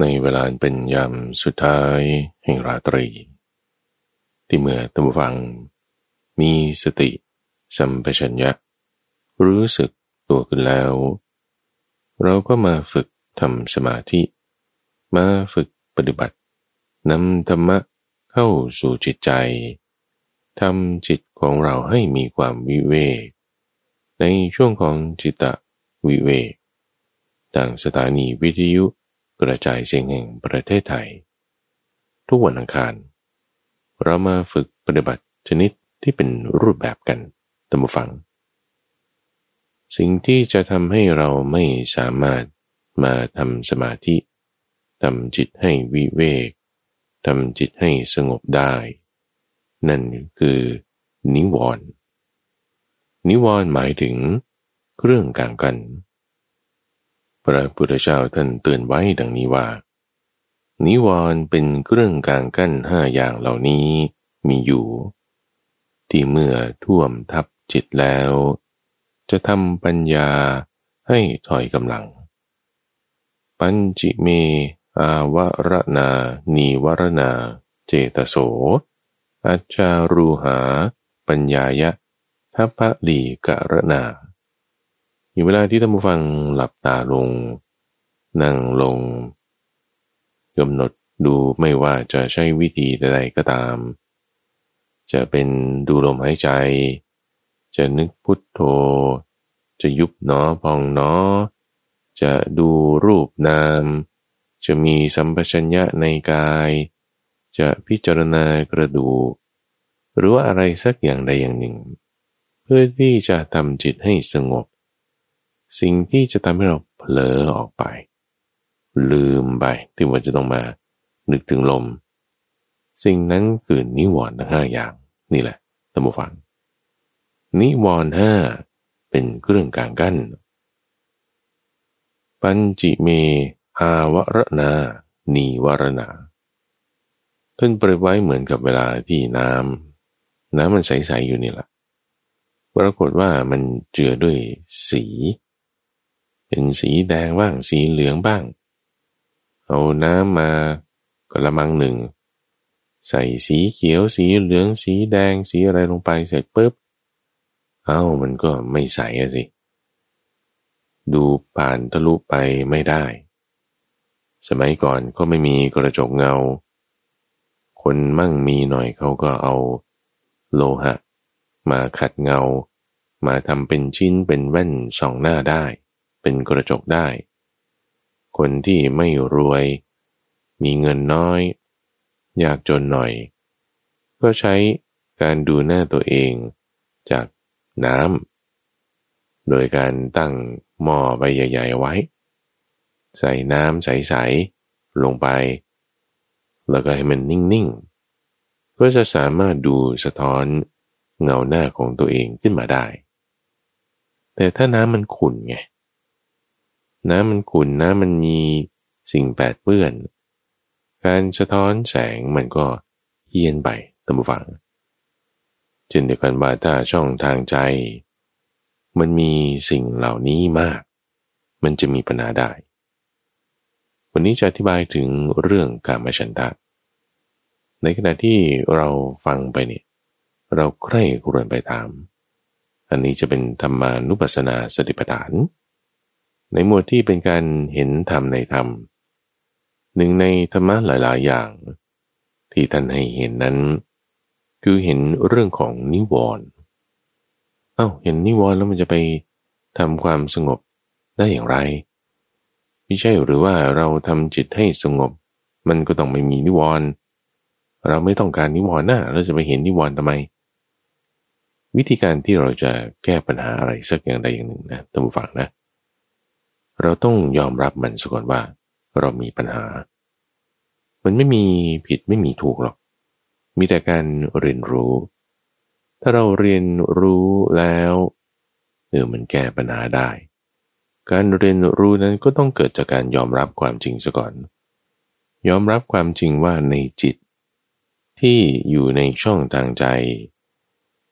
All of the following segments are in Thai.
ในเวลาเป็นยามสุดท้ายแห่งราตรี ที่เมื่อตัมฟัง มีสติสัมปชัญญะ รู้สึกตัวขึ้นแล้ว เราก็มาฝึกทำสมาธิ มาฝึกปฏิบัตินำธรรมะเข้าสู่จิตใจทำจิตของเราให้มีความวิเวกในช่วงของจิตตวิเวกดังสถานีวิทยุ กระจายเสียงแห่งประเทศไทย ทุกวันอังคาร เรามาฝึกปฏิบัติชนิดที่เป็นรูปแบบกันตัมฟัง สิ่งที่จะทำให้เราไม่สามารถมาทำสมาธิทำจิตให้วิเวกทำจิตให้สงบได้ นั่นคือนิวรณ์นิวรณ์หมายถึงเครื่องกลางกัน พระพุทธเจ้าท่านเตือนไว้ดังนี้ว่า นิวรณ์เป็นเครื่องกลางกั้นห้าอย่างเหล่านี้มีอยู่ ที่เมื่อท่วมทับจิตแล้ว จะทำปัญญาให้ถอยกำลัง ปัญจิเม อาวรณานีวรณาเจตโส อัจจารูหา ปัญญายะทัพพะลีกะระนา อยู่เวลาที่ท่านผู้ฟังหลับตาลง นั่งลงกำหนดดูไม่ว่าจะใช้วิธีใดก็ตาม จะเป็นดูลมหายใจ จะนึกพุทโธ จะยุบหนอพองหนอ จะดูรูปนาม จะมีสัมปชัญญะในกาย จะพิจารณากระดูกหรือว่าอะไรสักอย่างใดอย่างหนึ่ง เพื่อที่จะทำจิตให้สงบ สิ่งที่จะทำให้เราเผลอออกไป ลืมไปที่ว่าจะต้องมา นึกถึงลม สิ่งนั้นคือนิวรณ์ทั้งห้าอย่าง นี่แหละท่านผู้ฟัง นิวรณ์ห้าเป็นเครื่องกลางกั้น ปัญจิเมอาวรณานีวรณาท่านเปรียบไว้เหมือนกับเวลาที่น้ำน้ำมันใสๆอยู่นี่แหละปรากฏว่ามันเจือด้วยสี เป็นสีแดงบ้างสีเหลืองบ้าง เอาน้ำมากระมังหนึ่ง ใส่สีเขียวสีเหลืองสีแดงสีอะไรลงไปเสร็จปุ๊บ เอา้ามันก็ไม่ใสอะสิ ดูผ่านทะลุไปไม่ได้ สมัยก่อนก็ไม่มีกระจกเงา คนมั่งมีหน่อยเขาก็เอาโลหะ มาขัดเงา มาทำเป็นชิ้นเป็นแว่นส่องหน้าได้ เป็นกระจกได้ คนที่ไม่รวย มีเงินน้อย อยากจนหน่อย ก็ใช้การดูหน้าตัวเองจากน้ำ โดยการตั้งหม้อใบใหญ่ ๆ ไว้ ใส่น้ำใส ๆ ลงไป แล้วก็ให้มันนิ่ง ๆ ก็จะสามารถดูสะท้อนเงาหน้าของตัวเองขึ้นมาได้ แต่ถ้าน้ำมันขุ่นไง น้ำมันขุ่นน้ำมันมีสิ่งแปดเปื้อน การสะท้อนแสงมันก็เฮียนไปตามฝังเช่นเดียวกันว่าถ้าช่องทางใจ มันมีสิ่งเหล่านี้มาก มันจะมีปัญหาได้ วันนี้จะอธิบายถึงเรื่องการมาชันทะในขณะที่เราฟังไปเนี่ยเราใคร่ครวญไปตาม อันนี้จะเป็นธรรมานุปัสสนาสติปัฏฐาน ในหมวดที่เป็นการเห็นธรรมในธรรม หนึ่งในธรรมะหลายๆ อย่าง ที่ท่านให้เห็นนั้น คือเห็นเรื่องของนิวรณ์เอา้าเห็นนิวรณ์แล้วมันจะไปทำความสงบได้อย่างไรไม่ใช่หรือว่าเราทำจิตให้สงบ มันก็ต้องไม่มีนิวรณ์เราไม่ต้องการนิวรณ์นะเราจะไปเห็นนิวรณ์ทำไม วิธีการที่เราจะแก้ปัญหาอะไรสักอย่างใดอย่างหนึ่งนะท่านผู้ฟังนะ เราต้องยอมรับมันซะก่อนว่า เรามีปัญหา มันไม่มีผิดไม่มีถูกหรอก มีแต่การเรียนรู้ ถ้าเราเรียนรู้แล้วเออมันแก้ปัญหาได้ การเรียนรู้นั้นก็ต้องเกิดจากการยอมรับความจริงซะก่อน ยอมรับความจริงว่าในจิต ที่อยู่ในช่องทางใจ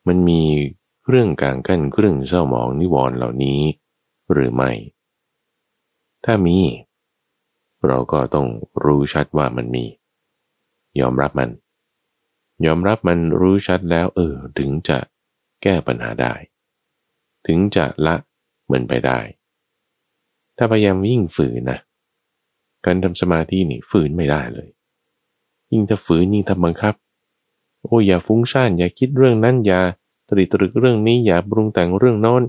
มันมีเรื่องกลางกั้นเครื่องเศร้าหมองนิวรณ์เหล่านี้ หรือไม่ ถ้ามี เราก็ต้องรู้ชัดว่ามันมี ยอมรับมัน ยอมรับมันรู้ชัดแล้วเออ ถึงจะแก้ปัญหาได้ ถึงจะละมันไปได้ ถ้าพยายามยิ่งฝืนนะการทำสมาธินี่ฝืนไม่ได้เลย ยิ่งถ้าฝืนยิ่งทำบังคับ โอ้อย่าฟุ้งซ่านอย่าคิดเรื่องนั้นอย่าตรีตรึกเรื่องนี้อย่าปรุงแต่งเรื่องโน้น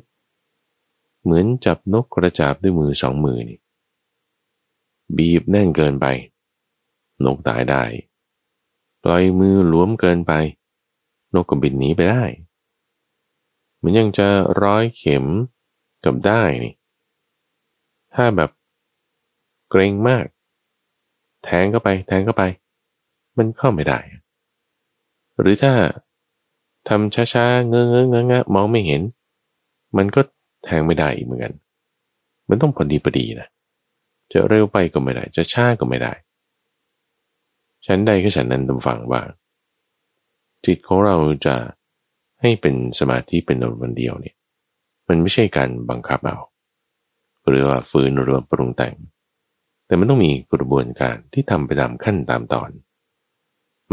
เหมือนจับนกกระจาบด้วยมือสองมือนี่ บีบแน่นเกินไป นกตายได้ ปล่อยมือหลวมเกินไป นกก็บินหนีไปได้ มันยังจะร้อยเข็มกับได้นี่ ถ้าแบบเกรงมาก แทงเข้าไป แทงเข้าไป มันเข้าไม่ได้ หรือถ้าทำช้าๆ เงอะเงอะเงอะเงะมองไม่เห็น มันก็แทงไม่ได้อีกเหมือนกัน มันต้องพอดีพอดีนะ จะเร็วไปก็ไม่ได้ จะช้าก็ไม่ได้ ฉันใดก็ฉันนั้นตำฟังว่า จิตของเราจะให้เป็นสมาธิเป็นอารมณ์เดียวเนี่ย มันไม่ใช่การบังคับเอาหรือว่าฝืนหรือว่าปรุงแต่ง แต่มันต้องมีกระบวนการที่ทำไปตามขั้นตามตอน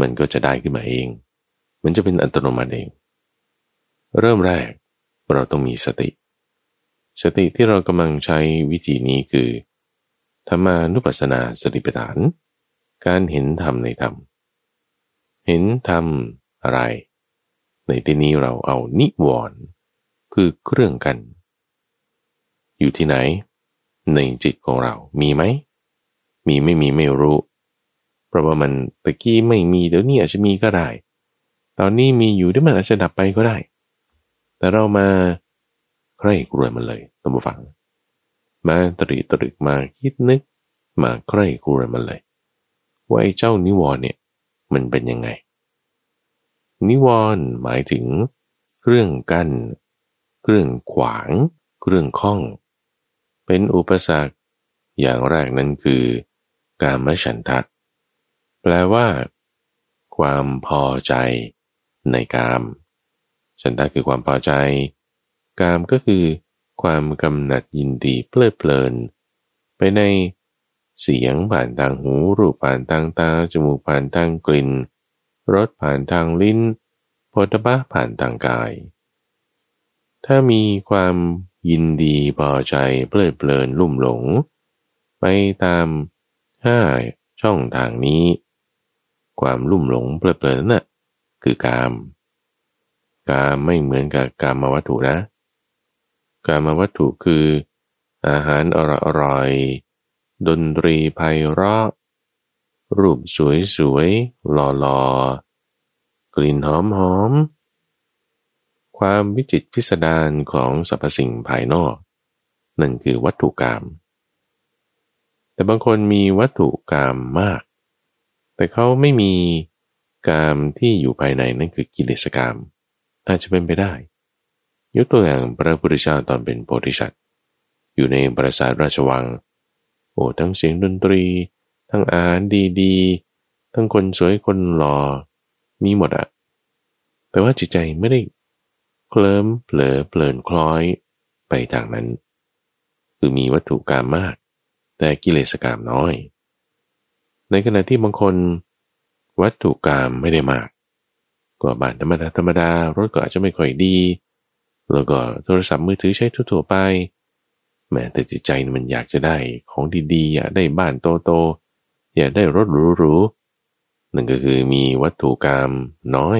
มันก็จะได้ขึ้นมาเอง มันจะเป็นอัตโนมัติเอง เริ่มแรกเราต้องมีสติ สติที่เรากำลังใช้วิธีนี้คือ ธรรมานุปัสสนาสติปัฏฐาน การเห็นธรรมในธรรม เห็นธรรมอะไร ในที่นี้เราเอานิวรณ์คือเครื่องกัน อยู่ที่ไหน ในจิตของเรามีไหม มีไม่มีไม่รู้ เพราะว่ามันตะกี้ไม่มีเดี๋ยวนี้อาจจะมีก็ได้ ตอนนี้มีอยู่ที่มันอาจจะดับไปก็ได้ แต่เรามาใคร่ครวญมันเลยตั้งฟัง มาตรีตรึกมาคิดนึก มาใคร่ครวญมันเลย ว่าไอ้เจ้านิวรณ์เนี่ย มันเป็นยังไง นิวรณ์หมายถึงเครื่องกัน้นเครื่องขวาง เครื่องข้อง เป็นอุปสรรค อย่างแรกนั้นคือ การมฉันทะแปลว่า ความพอใจในกามฉันทะคือความพอใจ กามก็คือ ความกำหนัดยินดีเพลิดเพลิน ไปในเสียงผ่านทางหู รูปผ่านทางตา จมูกผ่านทางกลิ่น รสผ่านทางลิ้นโพธบะผ่านทางกาย ถ้ามีความยินดีพอใจเพลิดเพลินลุ่มหลง ไปตามห้าช่องทางนี้ ความลุ่มหลงเพลิดเพลินนั่นคือกาม กามไม่เหมือนกับกามวัตถุนะ กามาวัตถุคือ อาหารอร่อยดนตรีไพเราะ รูปสวยสวยหล่อหล่อกลิ่นหอมหอม ความวิจิตพิสดารของสรรพสิ่งภายนอก นั่นคือวัตถุกรรม แต่บางคนมีวัตถุกรรมมาก แต่เขาไม่มีกรรมที่อยู่ภายในนั่นคือกิเลสกรรม อาจจะเป็นไปได้ ยกตัวอย่างพระพุทธเจ้าตอนเป็นโพธิสัตว์อยู่ในปราสาทราชวัง โอ้ทั้งเสียงดนตรี ทั้งอาหารดีๆ ทั้งคนสวยคนหล่อมีหมดอะแต่ว่าจิตใจไม่ได้เคลิ้มเผลอเปลินคล้อยไปทางนั้น คือมีวัตถุกรรมมาก แต่กิเลสกรรมน้อย ในขณะที่บางคนวัตถุกรรมไม่ได้มาก ก็บ้านธรรมดาธรรมดารถก็อาจจะไม่ค่อยดี แล้วก็โทรศัพท์มือถือใช้ทั่วไปแม้แต่จิตใจมันอยากจะได้ของดีๆอยากได้บ้านโตๆอยากได้รถหรูๆนั่นก็คือมีวัตถุกรรมน้อย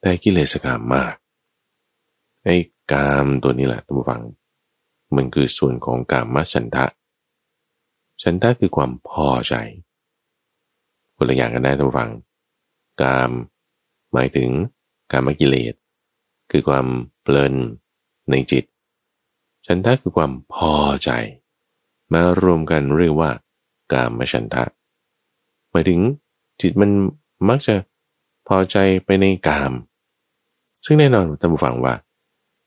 แต่กิเลสกรรมมากไอ้กามตัวนี้แหละท่านผู้ฟัง มันคือส่วนของกามมฉันทะ ฉันทะคือความพอใจคนละอย่างกันได้ท่านผู้ฟัง กาม หมายถึงกามกิเลส คือความ ลินในจิต ฉันทะคือความพอใจ มารวมกันเรียกว่ากามฉันทะหมายถึงจิตมันมักจะพอใจไปในกาม ซึ่งแน่นอนท่านผู้ฟังว่า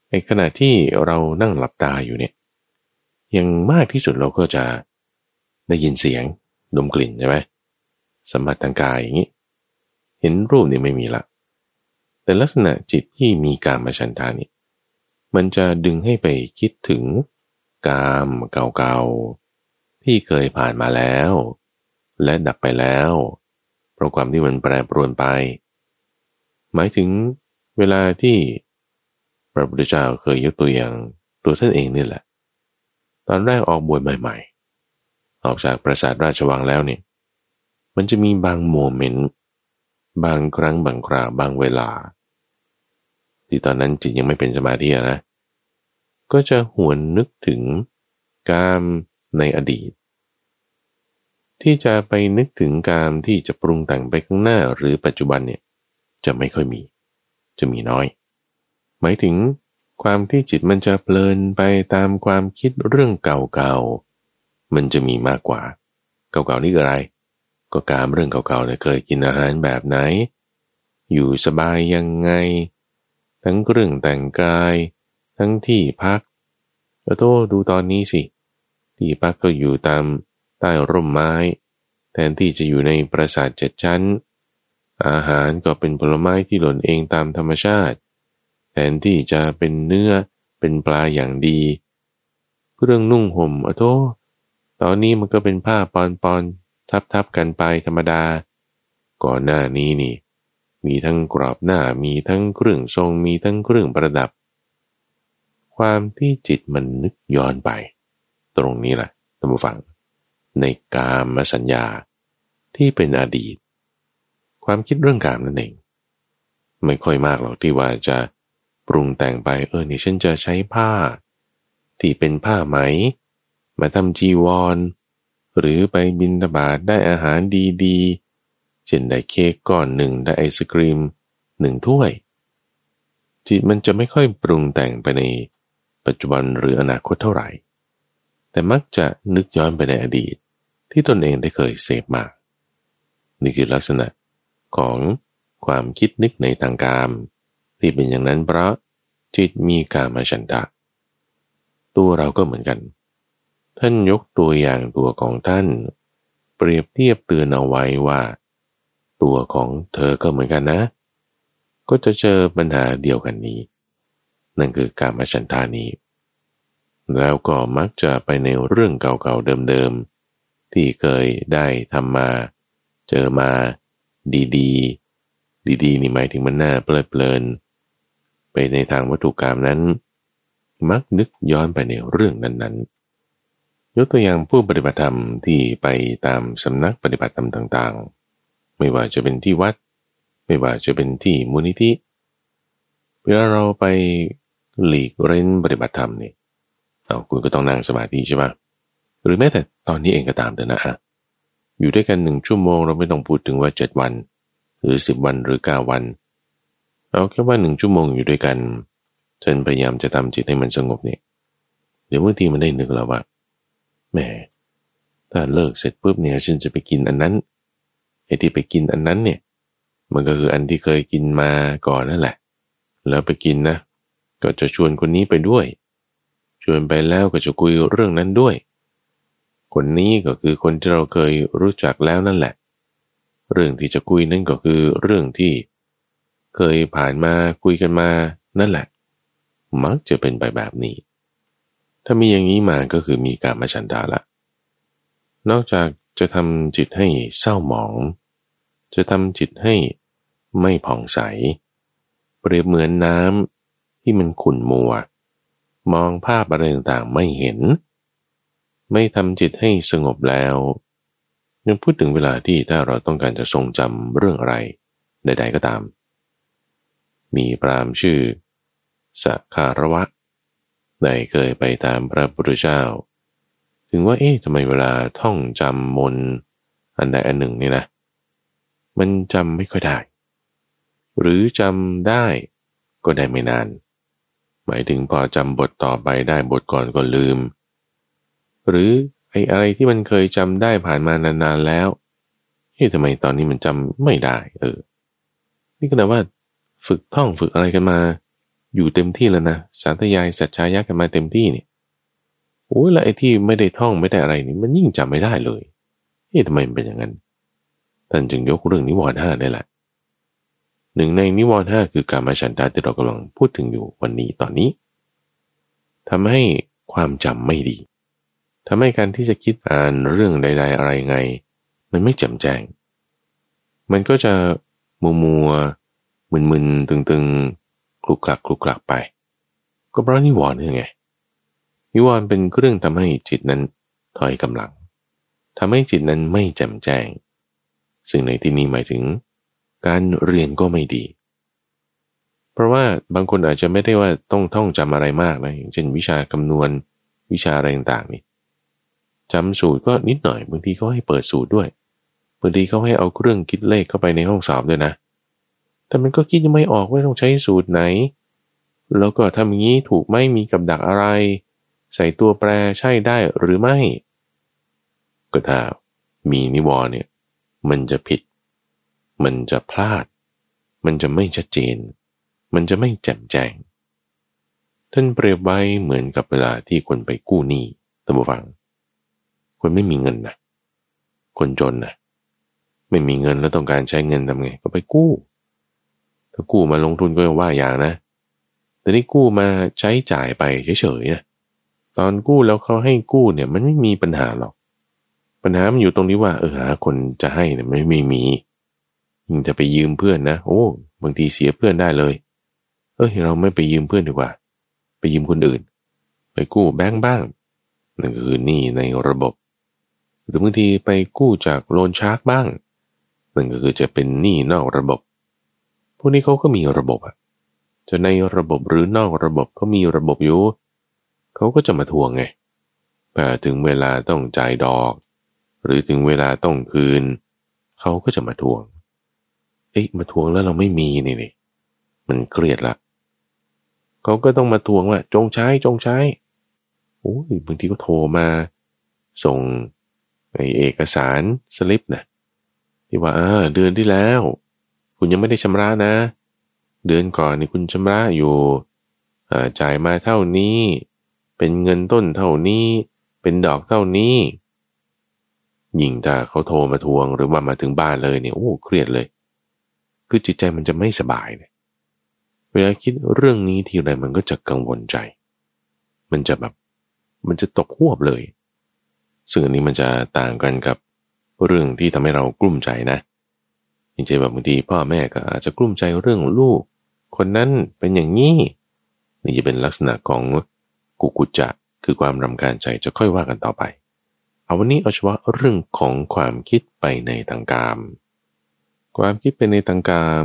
ในขณะที่เรานั่งหลับตาอยู่เนี่ยยังมากที่สุดเราก็จะได้ยินเสียงดมกลิ่นใช่ไหมสัมผัสทางกายอย่างนี้ เห็นรูปนี่ไม่มีละ แต่ลักษณะจิตที่มีการมาชันทานี่ มันจะดึงให้ไปคิดถึงกามเก่าๆ ที่เคยผ่านมาแล้ว และดับไปแล้ว เพราะความที่มันแปรปรวนไป หมายถึงเวลาที่พระพุทธเจ้าเคยยกตัวอย่างตัวท่านเองนี่แหละ ตอนแรกออกบวชใหม่ๆ ออกจากปราสาทราชวังแล้วเนี่ย มันจะมีบางโมเมนต์ บางครั้งบางคราวบางเวลา ที่ตอนนั้นจิตยังไม่เป็นสมาธินะ ก็จะหวนนึกถึงกามในอดีต ที่จะไปนึกถึงกามที่จะปรุงแต่งไปข้างหน้าหรือปัจจุบันเนี่ยจะไม่ค่อยมี จะมีน้อย หมายถึงความที่จิตมันจะเพลินไปตามความคิดเรื่องเก่าๆ มันจะมีมากกว่า เก่าๆนี่อะไร ก็การเรื่องเก่าๆเนี่ยเคยกินอาหารแบบไหน อยู่สบายยังไง ทั้งเครื่องแต่งกาย ทั้งที่พักแล้วโตดูตอนนี้สิ ที่พักก็อยู่ตามใต้ร่มไม้ แทนที่จะอยู่ในปราสาทเจ็ดชั้น อาหารก็เป็นผลไม้ที่หล่นเองตามธรรมชาติ แทนที่จะเป็นเนื้อเป็นปลาอย่างดีเรื่องนุ่งห่มอโตตอนนี้มันก็เป็นผ้าปอนปอนทับทับกันไปธรรมดา ก่อนหน้านี้นี่ มีทั้งกรอบหน้ามีทั้งเครื่องทรงมีทั้งเครื่องประดับ ความที่จิตมันนึกย้อนไป ตรงนี้แหละท่านผู้ฟัง ในกามสัญญาที่เป็นอดีต ความคิดเรื่องกามนั่นเอง ไม่ค่อยมากหรอกที่ว่าจะปรุงแต่งไปเออนี่ฉันจะใช้ผ้า ที่เป็นผ้าไหม มาทำจีวร หรือไปบินตบาดได้อาหารดีๆ เช่นได้เค้กก้อนหนึ่งได้ไอศกรีมหนึ่งถ้วย จิตมันจะไม่ค่อยปรุงแต่งไปในปัจจุบันหรืออนาคตเท่าไหร่ แต่มักจะนึกย้อนไปในอดีต ที่ตนเองได้เคยเสพมา นี่คือลักษณะของความคิดนึกในทางการที่เป็นอย่างนั้นเพราะจิตมีกามฉันทะตัวเราก็เหมือนกัน ท่านยกตัวอย่างตัวของท่าน เปรียบเทียบเตือนเอาไว้ว่า ตัวของเธอก็เหมือนกันนะ ก็จะเจอปัญหาเดียวกันนี้ นั่นคือการมาฉันทานี้ แล้วก็มักจะไปในเรื่องเก่าๆเดิมๆ ที่เคยได้ทำมา เจอมา ดีๆ ดีๆ นี่หมายถึงมันน่าเพลิดเพลิน ไปในทางวัตถุกรรมนั้น มักนึกย้อนไปในเรื่องนั้นๆยกตัวอย่างผู้ปฏิบัติธรรมที่ไปตามสำนักปฏิบัติธรรมต่างๆ ไม่ว่าจะเป็นที่วัด ไม่ว่าจะเป็นที่มูลนิธิเวลาเราไปหลีกเร้นปฏิบัติธรรมนี่เอาคุณก็ต้องนั่งสมาธิใช่ไหมหรือแม้แต่ตอนนี้เองก็ตามแต่นะฮะอยู่ด้วยกันหนึ่งชั่วโมงเราไม่ต้องพูดถึงว่าเจ็ดวัน หรือสิบวันหรือเก้าวัน เอาแค่ว่าหนึ่งชั่วโมงอยู่ด้วยกันฉันพยายามจะทำจิตให้มันสงบเนี่ยเดี๋ยวบางทีมันได้นึกแล้วว่าแหมถ้าเลิกเสร็จปุ๊บเนี่ยฉันจะไปกินอันนั้น อ้ที่ไปกินอันนั้นเนี่ย มันก็คืออันที่เคยกินมาก่อนนั่นแหละ แล้วไปกินนะ ก็จะชวนคนนี้ไปด้วย ชวนไปแล้วก็จะคุยเรื่องนั้นด้วย คนนี้ก็คือคนที่เราเคยรู้จักแล้วนั่นแหละ เรื่องที่จะคุยนั่นก็คือเรื่องที่ เคยผ่านมาคุยกันมานั่นแหละ มักจะเป็นไปแบบนี้ ถ้ามีอย่างนี้มาก็คือมีการมาชันดาละนอกจากจะทำจิตให้เศร้าหมอง จะทำจิตให้ไม่ผ่องใส เปรียบเหมือนน้ำที่มันขุ่นมัว มองภาพอะไรต่างๆไม่เห็น ไม่ทำจิตให้สงบแล้วยังพูดถึงเวลาที่ถ้าเราต้องการจะทรงจำเรื่องอะไรใดๆก็ตาม มีพรามชื่อสัคารวะได้เคยไปตามพระพุทธเจ้า ถึงว่าเอ๊ะทำไมเวลาท่องจำมนอันใดอันหนึ่งนี่นะ มันจำไม่ค่อยได้ หรือจำได้ก็ได้ไม่นาน หมายถึงพอจำบทต่อไปได้บทก่อนก็ลืม หรือไอ้อะไรที่มันเคยจำได้ผ่านมานานๆแล้วเฮ้ยทำไมตอนนี้มันจำไม่ได้ เออ นี่ก็แปลว่า ฝึกท่องฝึกอะไรกันมา อยู่เต็มที่แล้วนะสาธยายสัจชายะกันมาเต็มที่เนี่ยโอ้ยแล้วไอ้ที่ไม่ได้ท่องไม่ได้อะไรนี่มันยิ่งจำไม่ได้เลยเฮ้ยทำไมมันเป็นอย่างนั้น ท่านจึงยกเรื่องนิวรณ์ห้าได้แหละหนึ่งในนิวรณ์ห้าคือการมาฉันทาที่เรากำลังพูดถึงอยู่วันนี้ตอนนี้ทำให้ความจำไม่ดีทำให้การที่จะคิดอ่านเรื่องใด ๆ อะไรไง มันไม่แจ่มแจ้ง มันก็จะมัวมัวมึนมึนตึงตึงคลุกคลักคลุกคลักไป ก็เพราะนิวรณ์นี่ไงนิวรณ์เป็นเครื่องทำให้จิตนั้นถอยกำลังทำให้จิตนั้นไม่แจ่มแจ้ง ซึ่งในที่นี้หมายถึง การเรียนก็ไม่ดี เพราะว่าบางคนอาจจะไม่ได้ว่าต้องท่องจำอะไรมากนะอย่างเช่นวิชาคำนวณ วิชาอะไรต่างๆนี่จำสูตรก็นิดหน่อยบางทีเขาให้เปิดสูตรด้วยบางทีเขาให้เอาเครื่องคิดเลขเข้าไปในห้องสอบด้วยนะ แต่มันก็คิดยังไม่ออกว่าต้องใช้สูตรไหน แล้วก็ทำอย่างนี้ถูกไม่มีกับดักอะไร ใส่ตัวแปรใช่ได้หรือไม่ ก็ถ้ามีนิวรณ์เนี่ย มันจะผิด มันจะพลาด มันจะไม่ชัดเจน มันจะไม่แจ่มแจ้ง ท่านเปรียบไว้เหมือนกับเวลาที่คนไปกู้หนี้ตบฟัง คนไม่มีเงินนะคนจนนะไม่มีเงินแล้วต้องการใช้เงินทำไง ก็ไปกู้ ถ้ากู้มาลงทุนก็ว่าอย่างนะ แต่นี่กู้มาใช้จ่ายไปเฉยๆนะ ตอนกู้แล้วเขาให้กู้เนี่ยมันไม่มีปัญหาหรอก ปัญหามันอยู่ตรงนี้ว่าเออหาคนจะให้เนี่ยไม่ไม่มียิ่งจะไปยืมเพื่อนนะโอ้บางทีเสียเพื่อนได้เลย เออเราไม่ไปยืมเพื่อนดีกว่า ไปยืมคนอื่น ไปกู้แบงค์บ้างนั่นคือหนี้ในระบบ หรือบางทีไปกู้จากโลนชาร์กบ้างนั่นก็คือจะเป็นหนี้นอกระบบ พวกนี้เขาก็มีระบบอะจะในระบบหรือนอกระบบเขามีระบบอยู่เขาก็จะมาทวงไงแต่ถึงเวลาต้องจ่ายดอก หรือถึงเวลาต้องคืน เขาก็จะมาทวง เอ๊ะมาทวงแล้วเราไม่มีนี่นี่มันเครียดละเขาก็ต้องมาทวงว่า จงใช้จงใช้โอ้ยบางทีก็โทรมา ส่งไอเอกสารสลิปนะที่ว่าเออเดือนที่แล้ว คุณยังไม่ได้ชำระนะ เดือนก่อนนี่คุณชำระอยู่จ่ายมาเท่านี้ เป็นเงินต้นเท่านี้ เป็นดอกเท่านี้ ยิ่งถ้าเขาโทรมาทวงหรือว่ามาถึงบ้านเลยเนี่ยโอ้เครียดเลย คือจิตใจมันจะไม่สบายเนี่ยเวลาคิดเรื่องนี้ทีไรมันก็จะกังวลใจ มันจะแบบมันจะตกหวบเลย ซึ่งอันนี้มันจะต่างกันกับเรื่องที่ทำให้เรากลุ้มใจนะจริงๆแบบบางทีพ่อแม่ก็อาจจะกลุ้มใจเรื่องลูก คนนั้นเป็นอย่างนี้นี่จะเป็นลักษณะของกุกุจจะคือความรำคาญใจจะค่อยว่ากันต่อไป เอาวันนี้เอาเฉพาะเรื่องของความคิดไปในทางการความคิดไปในทางการ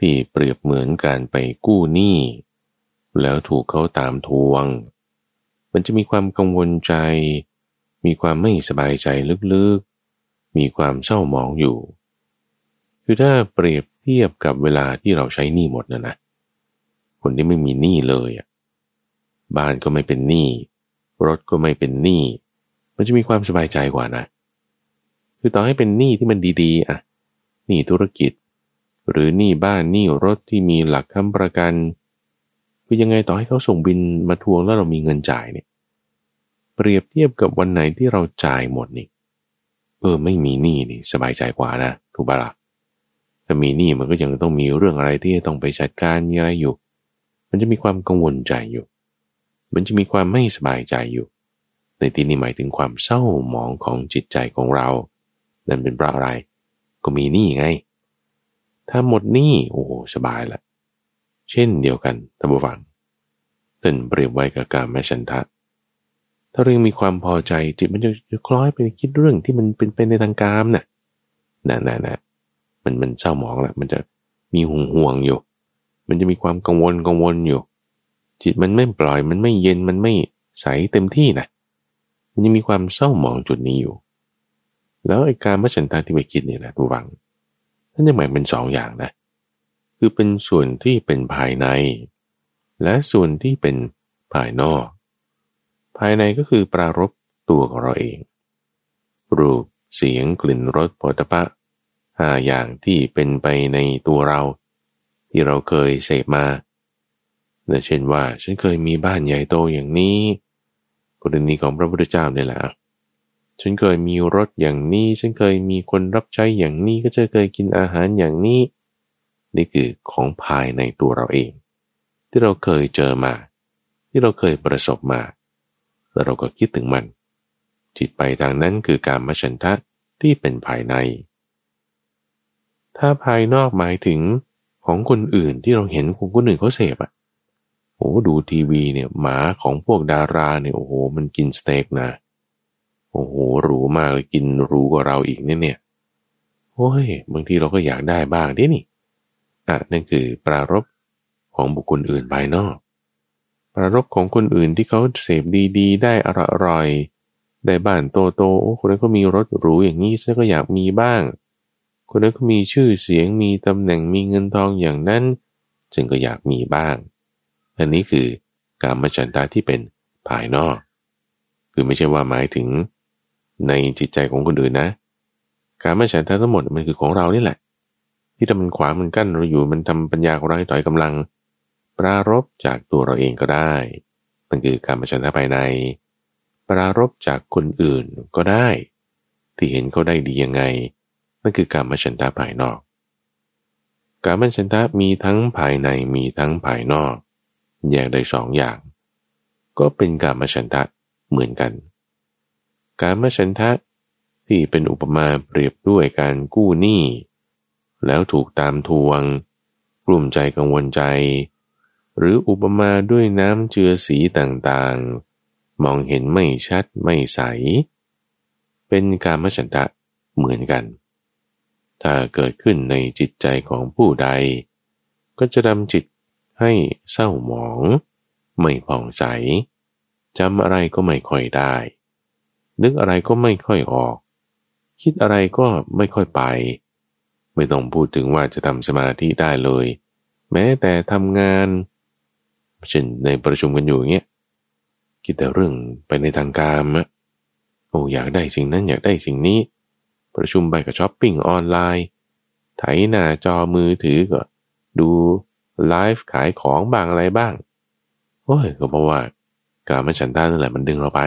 ที่เปรียบเหมือนการไปกู้หนี้ แล้วถูกเขาตามทวง มันจะมีความกังวลใจ มีความไม่สบายใจลึกๆ มีความเศร้าหมองอยู่ คือถ้าเปรียบเทียบกับเวลาที่เราใช้หนี้หมดนะนะ คนที่ไม่มีหนี้เลยบ้านก็ไม่เป็นหนี้รถก็ไม่เป็นหนี้ มันจะมีความสบายใจกว่านะ คือต่อให้เป็นหนี้ที่มันดีๆ อะ หนี้ธุรกิจ หรือหนี้บ้านหนี้รถที่มีหลักค้ำประกัน คือยังไงต่อให้เขาส่งบินมาทวงแล้วเรามีเงินจ่ายเนี่ย เปรียบเทียบกับวันไหนที่เราจ่ายหมดนี่ เออไม่มีหนี้นี่สบายใจกว่านะถูกปะละ่ะถ้ามีหนี้มันก็ยังต้องมีเรื่องอะไรที่ต้องไปจัดการมีอะไรอยู่ มันจะมีความกังวลใจอยู่ มันจะมีความไม่สบายใจอยู่ ในที่นี้หมายถึงความเศร้าหมองของจิตใจของเรา นั่นเป็นเพราะอะไร ก็มีหนี้ไง ถ้าหมดหนี้โอ้สบายละ เช่นเดียวกันท่านผู้ฟังต้นเปรียบไว้กับการแมชันทะถ้าเรื่องมีความพอใจจิตมันจะจะคล้อยไปคิดเรื่องที่มันเป็นไปในทางกามน่ะน่ะน่ะน่ะมันมันเศร้าหมองละมันจะมีห่วงห่วงอยู่ มันจะมีความกังวลกังวลอยู่ จิตมันไม่ปล่อยมันไม่เย็นมันไม่ใสเต็มที่นะ มันยังมีความเศร้าหมองจุดนี้อยู่ แล้วไอ้การมัฉันทาที่ไปคิดเนี่ยนะทุกวังนั่นจะหมายเป็นสองอย่างนะ คือเป็นส่วนที่เป็นภายใน และส่วนที่เป็นภายนอก ภายในก็คือปรารบตัวของเราเอง รูปเสียงกลิ่นรสผลิภัณฑ์ห้าอย่างที่เป็นไปในตัวเรา ที่เราเคยเสพมาเช่นว่าฉันเคยมีบ้านใหญ่โตอย่างนี้ กรณีของพระพุทธเจ้าเนี่ยแหละฉันเคยมีรถอย่างนี้ ฉันเคยมีคนรับใช้อย่างนี้ ก็จะเคยกินอาหารอย่างนี้ นี่คือของภายในตัวเราเอง ที่เราเคยเจอมา ที่เราเคยประสบมา แล้วเราก็คิดถึงมัน จิตไปทางนั้นคือการมฉันทะที่เป็นภายใน ถ้าภายนอกหมายถึงของคนอื่นที่เราเห็นของคนอื่นเขาเสพอะ อ้ดูทีวีเนี่ยหมาของพวกดาราเนี่ยโอ้โหมันกินสเต็กนะ โอ้โหหรูมากเลยกินรูกว่าเราอีกเนี่ยเนี่ยโอ้ยบางทีเราก็อยากได้บ้างดินี่อะนั่นคือปรารบของบุคคลอื่นภายนอก ปรารบของคนอื่นที่เขาเสพดีๆ ได้อร่อยได้บ้านโตโตโอ้คนนั้นก็มีรถหรูอย่างนี้ฉันก็อยากมีบ้าง คนนั้นก็มีชื่อเสียงมีตำแหน่งมีเงินทองอย่างนั้น จึงก็อยากมีบ้าง อันนี้คือการมฉันทาที่เป็นภายนอก คือไม่ใช่ว่าหมายถึงในจิตใจของคนอื่นนะ การมฉันทาทั้งหมดมันคือของเรานี่แหละ ที่ทำมันขวางมันกั้นเราอยู่มันทำปัญญาของเราให้ถอยกำลัง ปรารบจากตัวเราเองก็ได้นั่นคือการมฉันทาภายใน ปรารบจากคนอื่นก็ได้ ที่เห็นเขาได้ดียังไงนั่นคือการมฉันทะภายนอกการมฉันทะมีทั้งภายในมีทั้งภายนอก แยกได้สองอย่าง ก็เป็นการมฉันทะเหมือนกัน การมฉันทะที่เป็นอุปมาเปรียบด้วยการกู้หนี้ แล้วถูกตามทวง กลุ่มใจกังวลใจ หรืออุปมาด้วยน้ำเจือสีต่างๆ มองเห็นไม่ชัดไม่ใส เป็นการมฉันทะเหมือนกัน ถ้าเกิดขึ้นในจิตใจของผู้ใด ก็จะดำจิต ให้เศร้าหมอง ไม่ผ่องใสจำอะไรก็ไม่ค่อยได้ นึกอะไรก็ไม่ค่อยออก คิดอะไรก็ไม่ค่อยไป ไม่ต้องพูดถึงว่าจะทำสมาธิได้เลย แม้แต่ทำงานเช่นในประชุมกันอยู่เงี้ยคิดแต่เรื่องไปในทางการมะโอ้อยากได้สิ่งนั้นอยากได้สิ่งนี้ ประชุมไปกับช้อปปิ้งออนไลน์ไถหน้าจอมือถือก็ดู ไลฟ์ขายของบางอะไรบ้างโอ้ยก็เพราะว่าการมาฉันทานั่นแหละมันดึงเราไป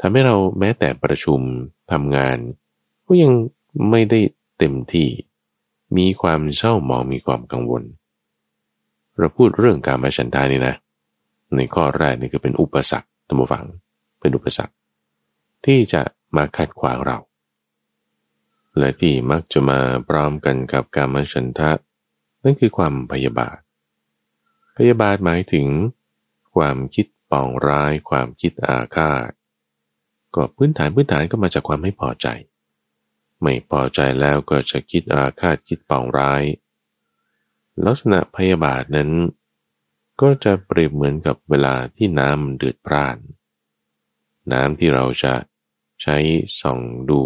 ทำให้เราแม้แต่ประชุมทำงาน ก็ยังไม่ได้เต็มที่ มีความเศร้าหมองมีความกังวล เราพูดเรื่องการมาฉันทานี่นะ ในข้อแรกนี่คือเป็นอุปสรรคตัมฟัง เป็นอุปสรรค ที่จะมาขัดขวางเรา และที่มักจะมาพร้อมกันกับการมาฉันทะ นั่นคือความพยาบาท พยาบาทหมายถึง ความคิดปองร้าย ความคิดอาฆาต ก็พื้นฐานพื้นฐานก็มาจากความไม่พอใจ ไม่พอใจแล้วก็จะคิดอาฆาตคิดปองร้าย ลักษณะพยาบาทนั้น ก็จะเปรียบเหมือนกับเวลาที่น้ำเดือดพร่าน น้ำที่เราจะใช้ส่องดู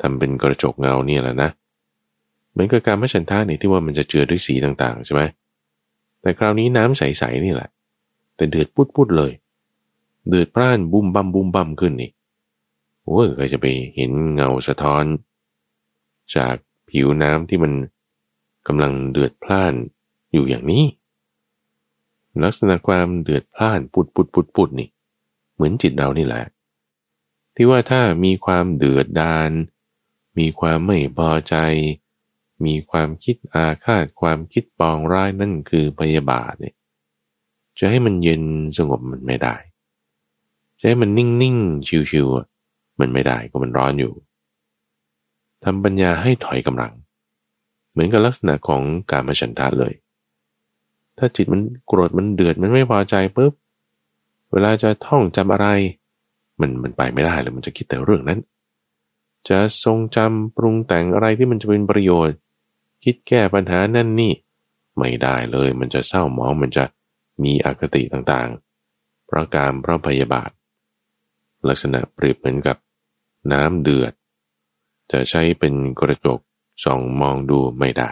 ทำเป็นกระจกเงาเนี่ยแหละนะเมือนกับการไม่ฉันท่าเนี่ยที่ว่ามันจะเจือด้วยสีต่างๆใช่ไหมแต่คราวนี้น้ำใสๆนี่แหละ แต่เดือดปุดๆเลย เดือดพร่านบุ้มบั่มบุ้มบั่มขึ้นนี่โอ้ยใครจะไปเห็นเงาสะท้อน จากผิวน้ำที่มันกำลังเดือดพล่านอยู่อย่างนี้ ลักษณะความเดือดพล่านปุดปุดปุดปุดนี่ เหมือนจิตเรานี่แหละ ที่ว่าถ้ามีความเดือดดาน มีความไม่พอใจ มีความคิดอาฆาตความคิดปองร้ายนั่นคือพยาบาทเนี่ยจะให้มันเย็นสงบมันไม่ได้ จะให้มันนิ่งนิ่งชิวๆมันไม่ได้ก็มันร้อนอยู่ทำปัญญาให้ถอยกำลัง เหมือนกับลักษณะของการมาฉันทะเลย ถ้าจิตมันโกรธมันเดือดมันไม่พอใจปุ๊บเวลาจะท่องจำอะไร มันมันไปไม่ได้เลยมันจะคิดแต่เรื่องนั้น จะทรงจำปรุงแต่งอะไรที่มันจะเป็นประโยชน์ คิดแก้ปัญหานั่นนี่ ไม่ได้เลย มันจะเศร้าหมองมันจะมีอคติต่างๆ เพราะการเพราะพยาบาท ลักษณะเปรียบเหมือนกับน้ำเดือด จะใช้เป็นกระจกส่องมองดูไม่ได้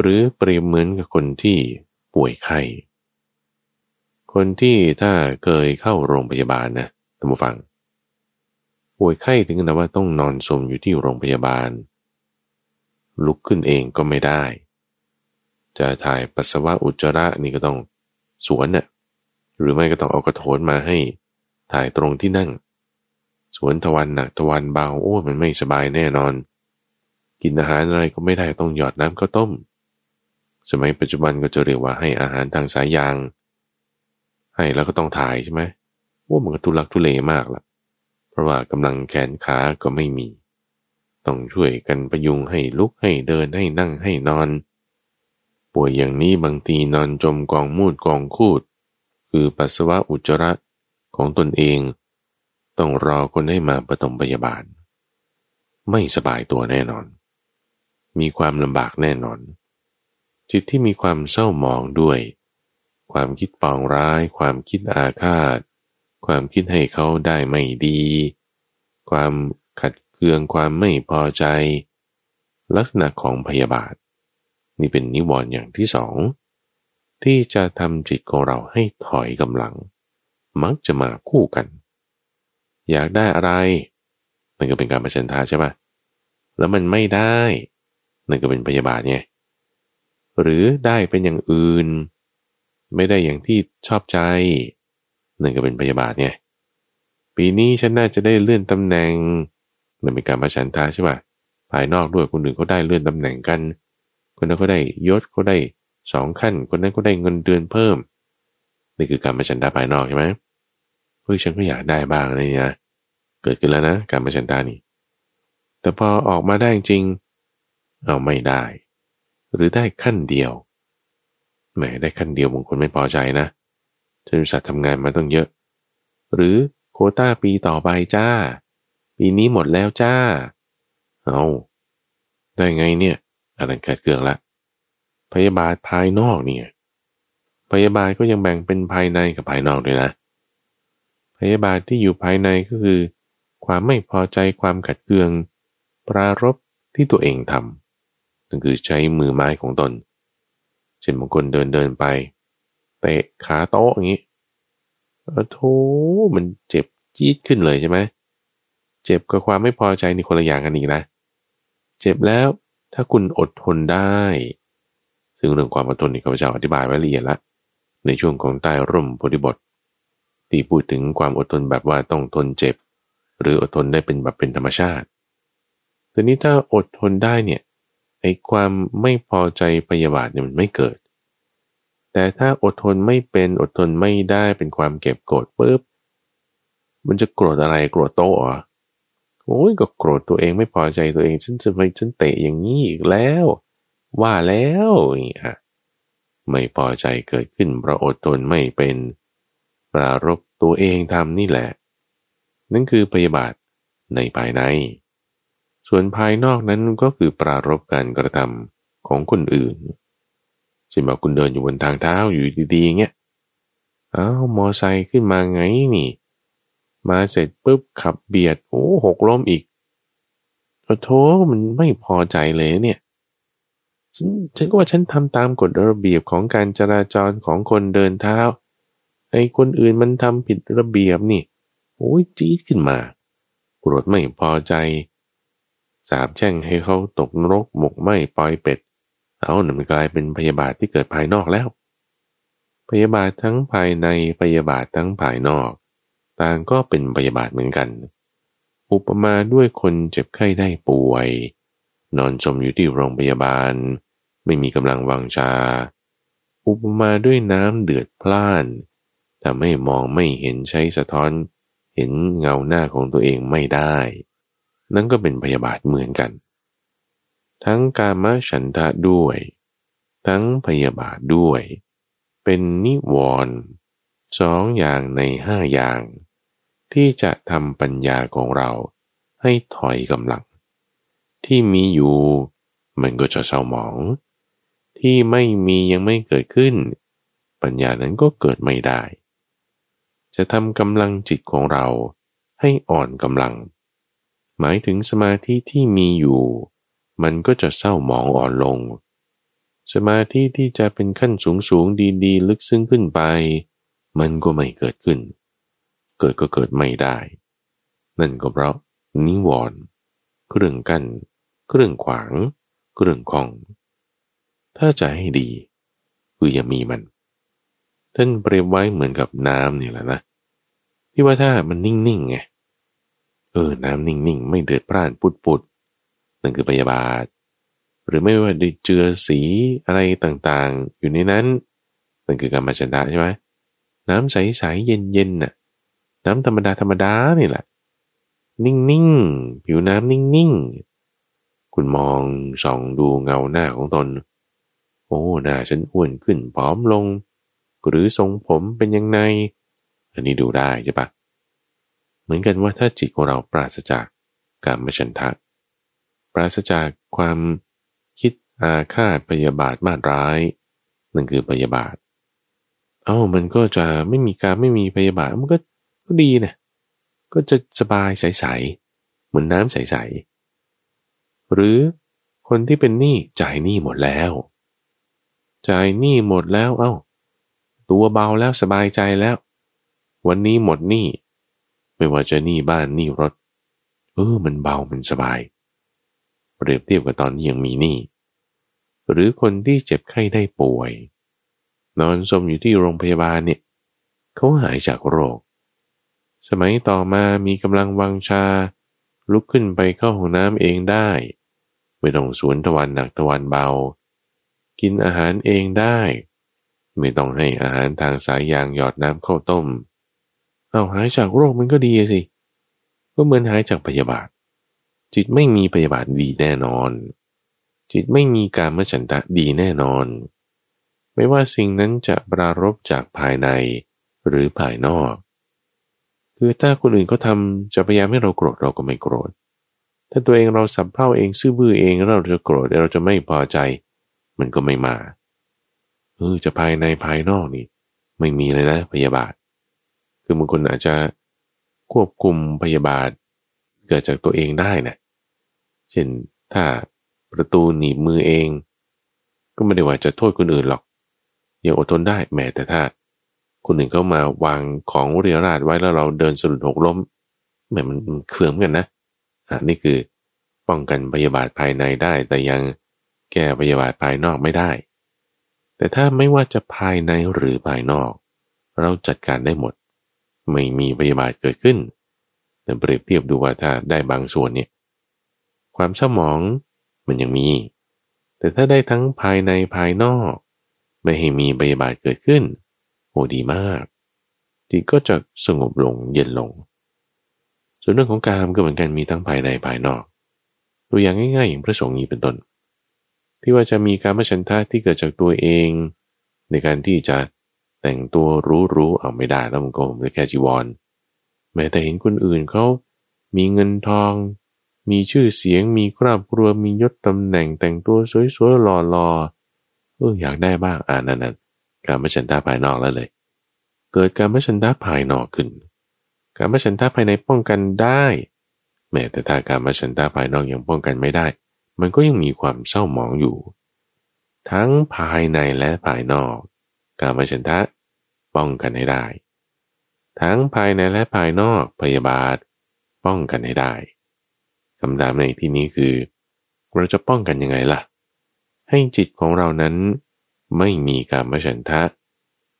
หรือเปรียบเหมือนกับคนที่ป่วยไข้ คนที่ถ้าเคยเข้าโรงพยาบาลนะท่านผู้ฟัง ป่วยไข้ถึงขนาดว่าต้องนอนสมอยู่ที่โรงพยาบาล ลุกขึ้นเองก็ไม่ได้ จะถ่ายปัสสาวะอุจจาระนี่ก็ต้องสวนน่ะหรือไม่ก็ต้องเอากระโถนมาให้ ถ่ายตรงที่นั่ง สวนทวันหนักทวันเบาโอ้มันไม่สบายแน่นอน กินอาหารอะไรก็ไม่ได้ต้องหยอดน้ำก็ต้ม สมัยปัจจุบันก็จะเรียกว่าให้อาหารทางสายยาง ให้แล้วก็ต้องถ่ายใช่ไหมว่ามันก็ทุลักทุเลมากล่ะ เพราะว่ากำลังแขนขาก็ไม่มี ต้องช่วยกันประยุงให้ลุกให้เดินให้นั่งให้นอน ป่วยอย่างนี้บางทีนอนจมกองมูดกองคูด คือปัสสาวะอุจจาระของตนเอง ต้องรอคนให้มาปฐมพยาบาล ไม่สบายตัวแน่นอน มีความลำบากแน่นอน จิตที่มีความเศร้าหมองด้วย ความคิดปองร้าย ความคิดอาฆาต ความคิดให้เขาได้ไม่ดี ความ เคืองความไม่พอใจ ลักษณะของพยาบาท นี่เป็นนิวรณ์อย่างที่สอง ที่จะทำจิตของเราให้ถอยกำลัง มักจะมาคู่กัน อยากได้อะไร นั่นก็เป็นการประชันทาใช่ปะแล้วมันไม่ได้ นั่นก็เป็นพยาบาทไงหรือได้เป็นอย่างอื่น ไม่ได้อย่างที่ชอบใจนั่นก็เป็นพยาบาทไงปีนี้ฉันน่าจะได้เลื่อนตำแหน่ง นั่นเป็นการประชันทาใช่ปะภายนอกด้วยคนอื่นเขาได้เลื่อนตำแหน่งกัน คนนั้นก็ได้ยศเขาได้สองขั้น คนนั้นก็ได้เงินเดือนเพิ่มนี่คือการประชันทาภายนอกใช่ไหมเฮ้ยฉันก็อยากได้บ้างนี่นะเกิดขึ้นแล้วนะ การประชันทานี่ แต่พอออกมาได้จริง เอาไม่ได้ หรือได้ขั้นเดียวแหมได้ขั้นเดียวบางคนไม่พอใจนะฉันสัตว์ทำงานมาต้องเยอะ หรือโคต้าปีต่อไปจ้า ปีนี้หมดแล้วจ้า เอาได้ไงเนี่ยอะไรเกิดเกิดละ พยาบาลภายนอกเนี่ย พยาบาลก็ยังแบ่งเป็นภายในกับภายนอกด้วยนะ พยาบาลที่อยู่ภายในก็คือ ความไม่พอใจความขัดเคือง ปรารบที่ตัวเองทำนั่นคือใช้มือไม้ของตน เช่นบางคนเดินเดินไปเตะขาโต๊ะอย่างนี้โธ่มันเจ็บจี๊ดขึ้นเลยใช่ไหมเจ็บกับความไม่พอใจนี่คนละอย่างกันอีกนะ เจ็บแล้วถ้าคุณอดทนได้ ซึ่งเรื่องความอดทนนี่ข้าพเจ้าอธิบายไว้ละเอียดแล้วในช่วงของใต้ร่มโพธิบท ที่พูดถึงความอดทนแบบว่าต้องทนเจ็บ หรืออดทนได้เป็นแบบเป็นธรรมชาติทีนี้ถ้าอดทนได้เนี่ยไอ้ความไม่พอใจพยาบาทเนี่ยมันไม่เกิด แต่ถ้าอดทนไม่เป็นอดทนไม่ได้เป็นความเก็บโกรธปุ๊บมันจะโกรธอะไรโกรธโต๊ะ โอ้ยก็โกรธตัวเองไม่พอใจตัวเอง ฉันจะไปฉันเตะอย่างนี้อีกแล้ว ว่าแล้วนี่อะไม่พอใจเกิดขึ้นเพระอดทนไม่เป็น ปรารบตัวเองทำนี่แหละ นั่นคือพยาบาทในภายใน ส่วนภายนอกนั้นก็คือปรารบการกระทำของคนอื่นเช่นบอกคุณเดินอยู่บนทางเท้าอยู่ดีๆเงี้ยอ้าวมอไซค์ขึ้นมาไงนี่ มาเสร็จปุ๊บขับเบียดโอ้หกล้มอีกโทษมันไม่พอใจเลยเนี่ยฉันฉันก็ว่าฉันทำตามกฎระเบียบของการจราจรของคนเดินเท้า ไอ้คนอื่นมันทำผิดระเบียบนี่โอ้ยจี๊ดขึ้นมาโกรธไม่พอใจ สาบแช่งให้เขาตกนรกหมกไหมปล่อยเป็ด เอาหนึ่งกลายเป็นพยาบาทที่เกิดภายนอกแล้ว พยาบาททั้งภายในพยาบาททั้งภายนอก ต่างก็เป็นพยาบาทเหมือนกัน อุปมาด้วยคนเจ็บไข้ได้ป่วย นอนจมอยู่ที่โรงพยาบาล ไม่มีกำลังวังชา อุปมาด้วยน้ำเดือดพล่านทำให้มองไม่เห็นใช้สะท้อน เห็นเงาหน้าของตัวเองไม่ได้ นั่นก็เป็นพยาบาทเหมือนกัน ทั้งกามฉันทะด้วย ทั้งพยาบาทด้วย เป็นนิวรณ์สองอย่างในห้าอย่าง ที่จะทำปัญญาของเราให้ถอยกำลัง ที่มีอยู่มันก็จะเศร้าหมอง ที่ไม่มียังไม่เกิดขึ้น ปัญญานั้นก็เกิดไม่ได้ จะทำกำลังจิตของเราให้อ่อนกำลัง หมายถึงสมาธิที่มีอยู่ มันก็จะเศร้าหมองอ่อนลง สมาธิที่จะเป็นขั้นสูงสูงดีๆ ลึกซึ้งขึ้นไป มันก็ไม่เกิดขึ้น เกิดก็เกิดไม่ได้ นั่นก็เพราะนิวรณ์เครื่องกั้นเครื่องขวาง เครื่องคอง ถ้าจะให้ดีคืออย่ามีมัน ท่านเปรียบไว้เหมือนกับน้ำนี่แหละนะ ที่ว่าถ้ามันนิ่งๆไง เออ น้ำนิ่งๆ ไม่เดือดพร่านปุดๆนั่นคือพยาบาท หรือไม่ว่าได้เจือสีอะไรต่างๆ อยู่ในนั้น นั่นคือการมาชนะใช่ไหมน้ำใสๆเย็นๆน่ะ น้ำธรรมดาธรรมดานี่แหละ นิ่งๆ ผิวน้ำนิ่งๆ คุณมองส่องดูเงาหน้าของตน โอ้หน้าฉันอ้วนขึ้นผอมลง หรือทรงผมเป็นยังไง อันนี้ดูได้ใช่ปะเหมือนกันว่าถ้าจิตของเราปราศจากการมฉันทะปราศจากความคิดอาฆาตพยาบาทมาดร้ายนั่นคือพยาบาท เอ้ามันก็จะไม่มีการไม่มีพยาบาทมันก็ ก็ดีนะก็จะสบายใสๆเหมือนน้ำใสๆหรือคนที่เป็นหนี้จ่ายหนี้หมดแล้ว จ่ายหนี้หมดแล้วเอา้า ตัวเบาแล้วสบายใจแล้ว วันนี้หมดหนี้ไม่ว่าจะหนี้บ้านหนี้รถ เออมันเบามันสบายเปรียบเทียบกับตอนที่ยังมีหนี้หรือคนที่เจ็บไข้ได้ป่วย นอนสมอยู่ที่โรงพยาบาลเนี่ยเขาหายจากโรค สมัยต่อมามีกำลังวังชา ลุกขึ้นไปเข้าห้องน้ำเองได้ ไม่ต้องสวนตะวันหนักตะวันเบา กินอาหารเองได้ ไม่ต้องให้อาหารทางสายยางหยอดน้ำข้าวต้ม เอาหายจากโรคมันก็ดีสิ ก็เหมือนหายจากพยาบาท จิตไม่มีพยาบาทดีแน่นอน จิตไม่มีการมฉันทะดีแน่นอน ไม่ว่าสิ่งนั้นจะปรารบจากภายในหรือภายนอก คือถ้าคนอื่นเขาทาจะพยายามให้เราโกรธเราก็ไม่โกรธ ถ้าตัวเองเราสับเพร่าเองซื่อบื้อเองเราจะโกรธเราจะไม่พอใจ มันก็ไม่มาเออจะภายในภายนอกนี่ ไม่มีเลยนะพยาบาท คือบางคนอาจจะควบคุมพยาบาท เกิดจากตัวเองได้นะเช่นถ้าประตูหนีบมือเอง ก็ไม่ได้ว่าจะโทษคนอื่นหรอกยังอดทนได้แม้แต่ถ้า คนอื่นเขามาวางของเรียราดไว้แล้วเราเดินสะดุดหกล้มแม้มันเคืองกันนะอ่านี่คือป้องกันพยาบาทภายในได้ แต่ยังแก้พยาบาทภายนอกไม่ได้ แต่ถ้าไม่ว่าจะภายในหรือภายนอก เราจัดการได้หมด ไม่มีพยาบาทเกิดขึ้น แต่เปรียบเทียบดูว่าถ้าได้บางส่วนเนี่ยความเศร้าหมองมันยังมี แต่ถ้าได้ทั้งภายในภายนอก ไม่ให้มีบยาบาทเกิดขึ้น อ้ดีมาก จิตก็จะสงบลงเย็นลง ส่วนเรื่องของการก็เหมือนกันมีทั้งภายในภายนอก ตัวอย่างง่ายๆอย่างพระสงฆ์นี้เป็นต้น ที่ว่าจะมีการมชันทะที่เกิดจากตัวเอง ในการที่จะแต่งตัวรู้ๆเอาไม่ได้แล้วมันก็ไม่แค่จีวร แม้แต่เห็นคนอื่นเขามีเงินทอง มีชื่อเสียง มีครอบครัว มียศตำแหน่งแต่งตัวสวยๆหล่อๆเอออยากได้บ้างอ่านั่นนั่น การม่ฉันทาภายนอกแล้วเลย เกิดการม่ฉันทาภายนอกขึ้น การม่ฉันทาภายในป้องกันได้ แม้แต่ถ้าการม่ฉันทาภายนอกยังป้องกันไม่ได้ มันก็ยังมีความเศร้าหมองอยู่ ทั้งภายในและภายนอก การม่ฉันทะป้องกันให้ได้ ทั้งภายในและภายนอกพยาบาท ป้องกันให้ได้คำถามในที่นี้คือ เราจะป้องกันยังไงล่ะ ให้จิตของเรานั้น ไม่มีการมฉันทะ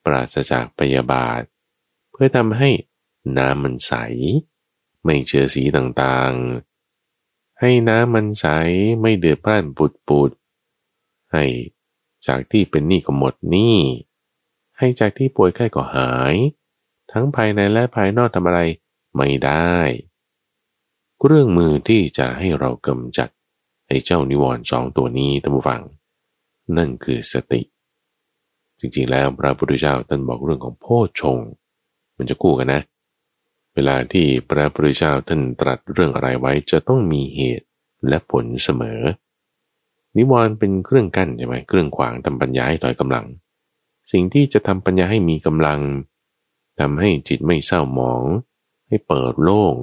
ปราศจากปยาบาท เพื่อทำให้น้ำมันใส ไม่เชื้อสีต่างๆ ให้น้ำมันใสไม่เดือดพร่านปุดปุดให้จากที่เป็นหนี้ก็หมดหนี้ให้จากที่ป่วยไข้ก็หาย ทั้งภายในและภายนอกทำอะไรไม่ได้เครื่องมือที่จะให้เรากำจัดไอ้เจ้านิวรณ์สองตัวนี้ท่านผู้ฟัง นั่นคือสติ จริงๆแล้วพระพุทธเจ้าท่านบอกเรื่องของโพชงมันจะคู่กันนะ เวลาที่พระพุทธเจ้าท่านตรัสเรื่องอะไรไว้จะต้องมีเหตุและผลเสมอ นิวรณ์เป็นเครื่องกั้นใช่ไหมเครื่องขวางทำปัญญาให้ถอยกำลัง สิ่งที่จะทำปัญญาให้มีกำลังทำให้จิตไม่เศร้าหมอง ให้เปิดโล่ง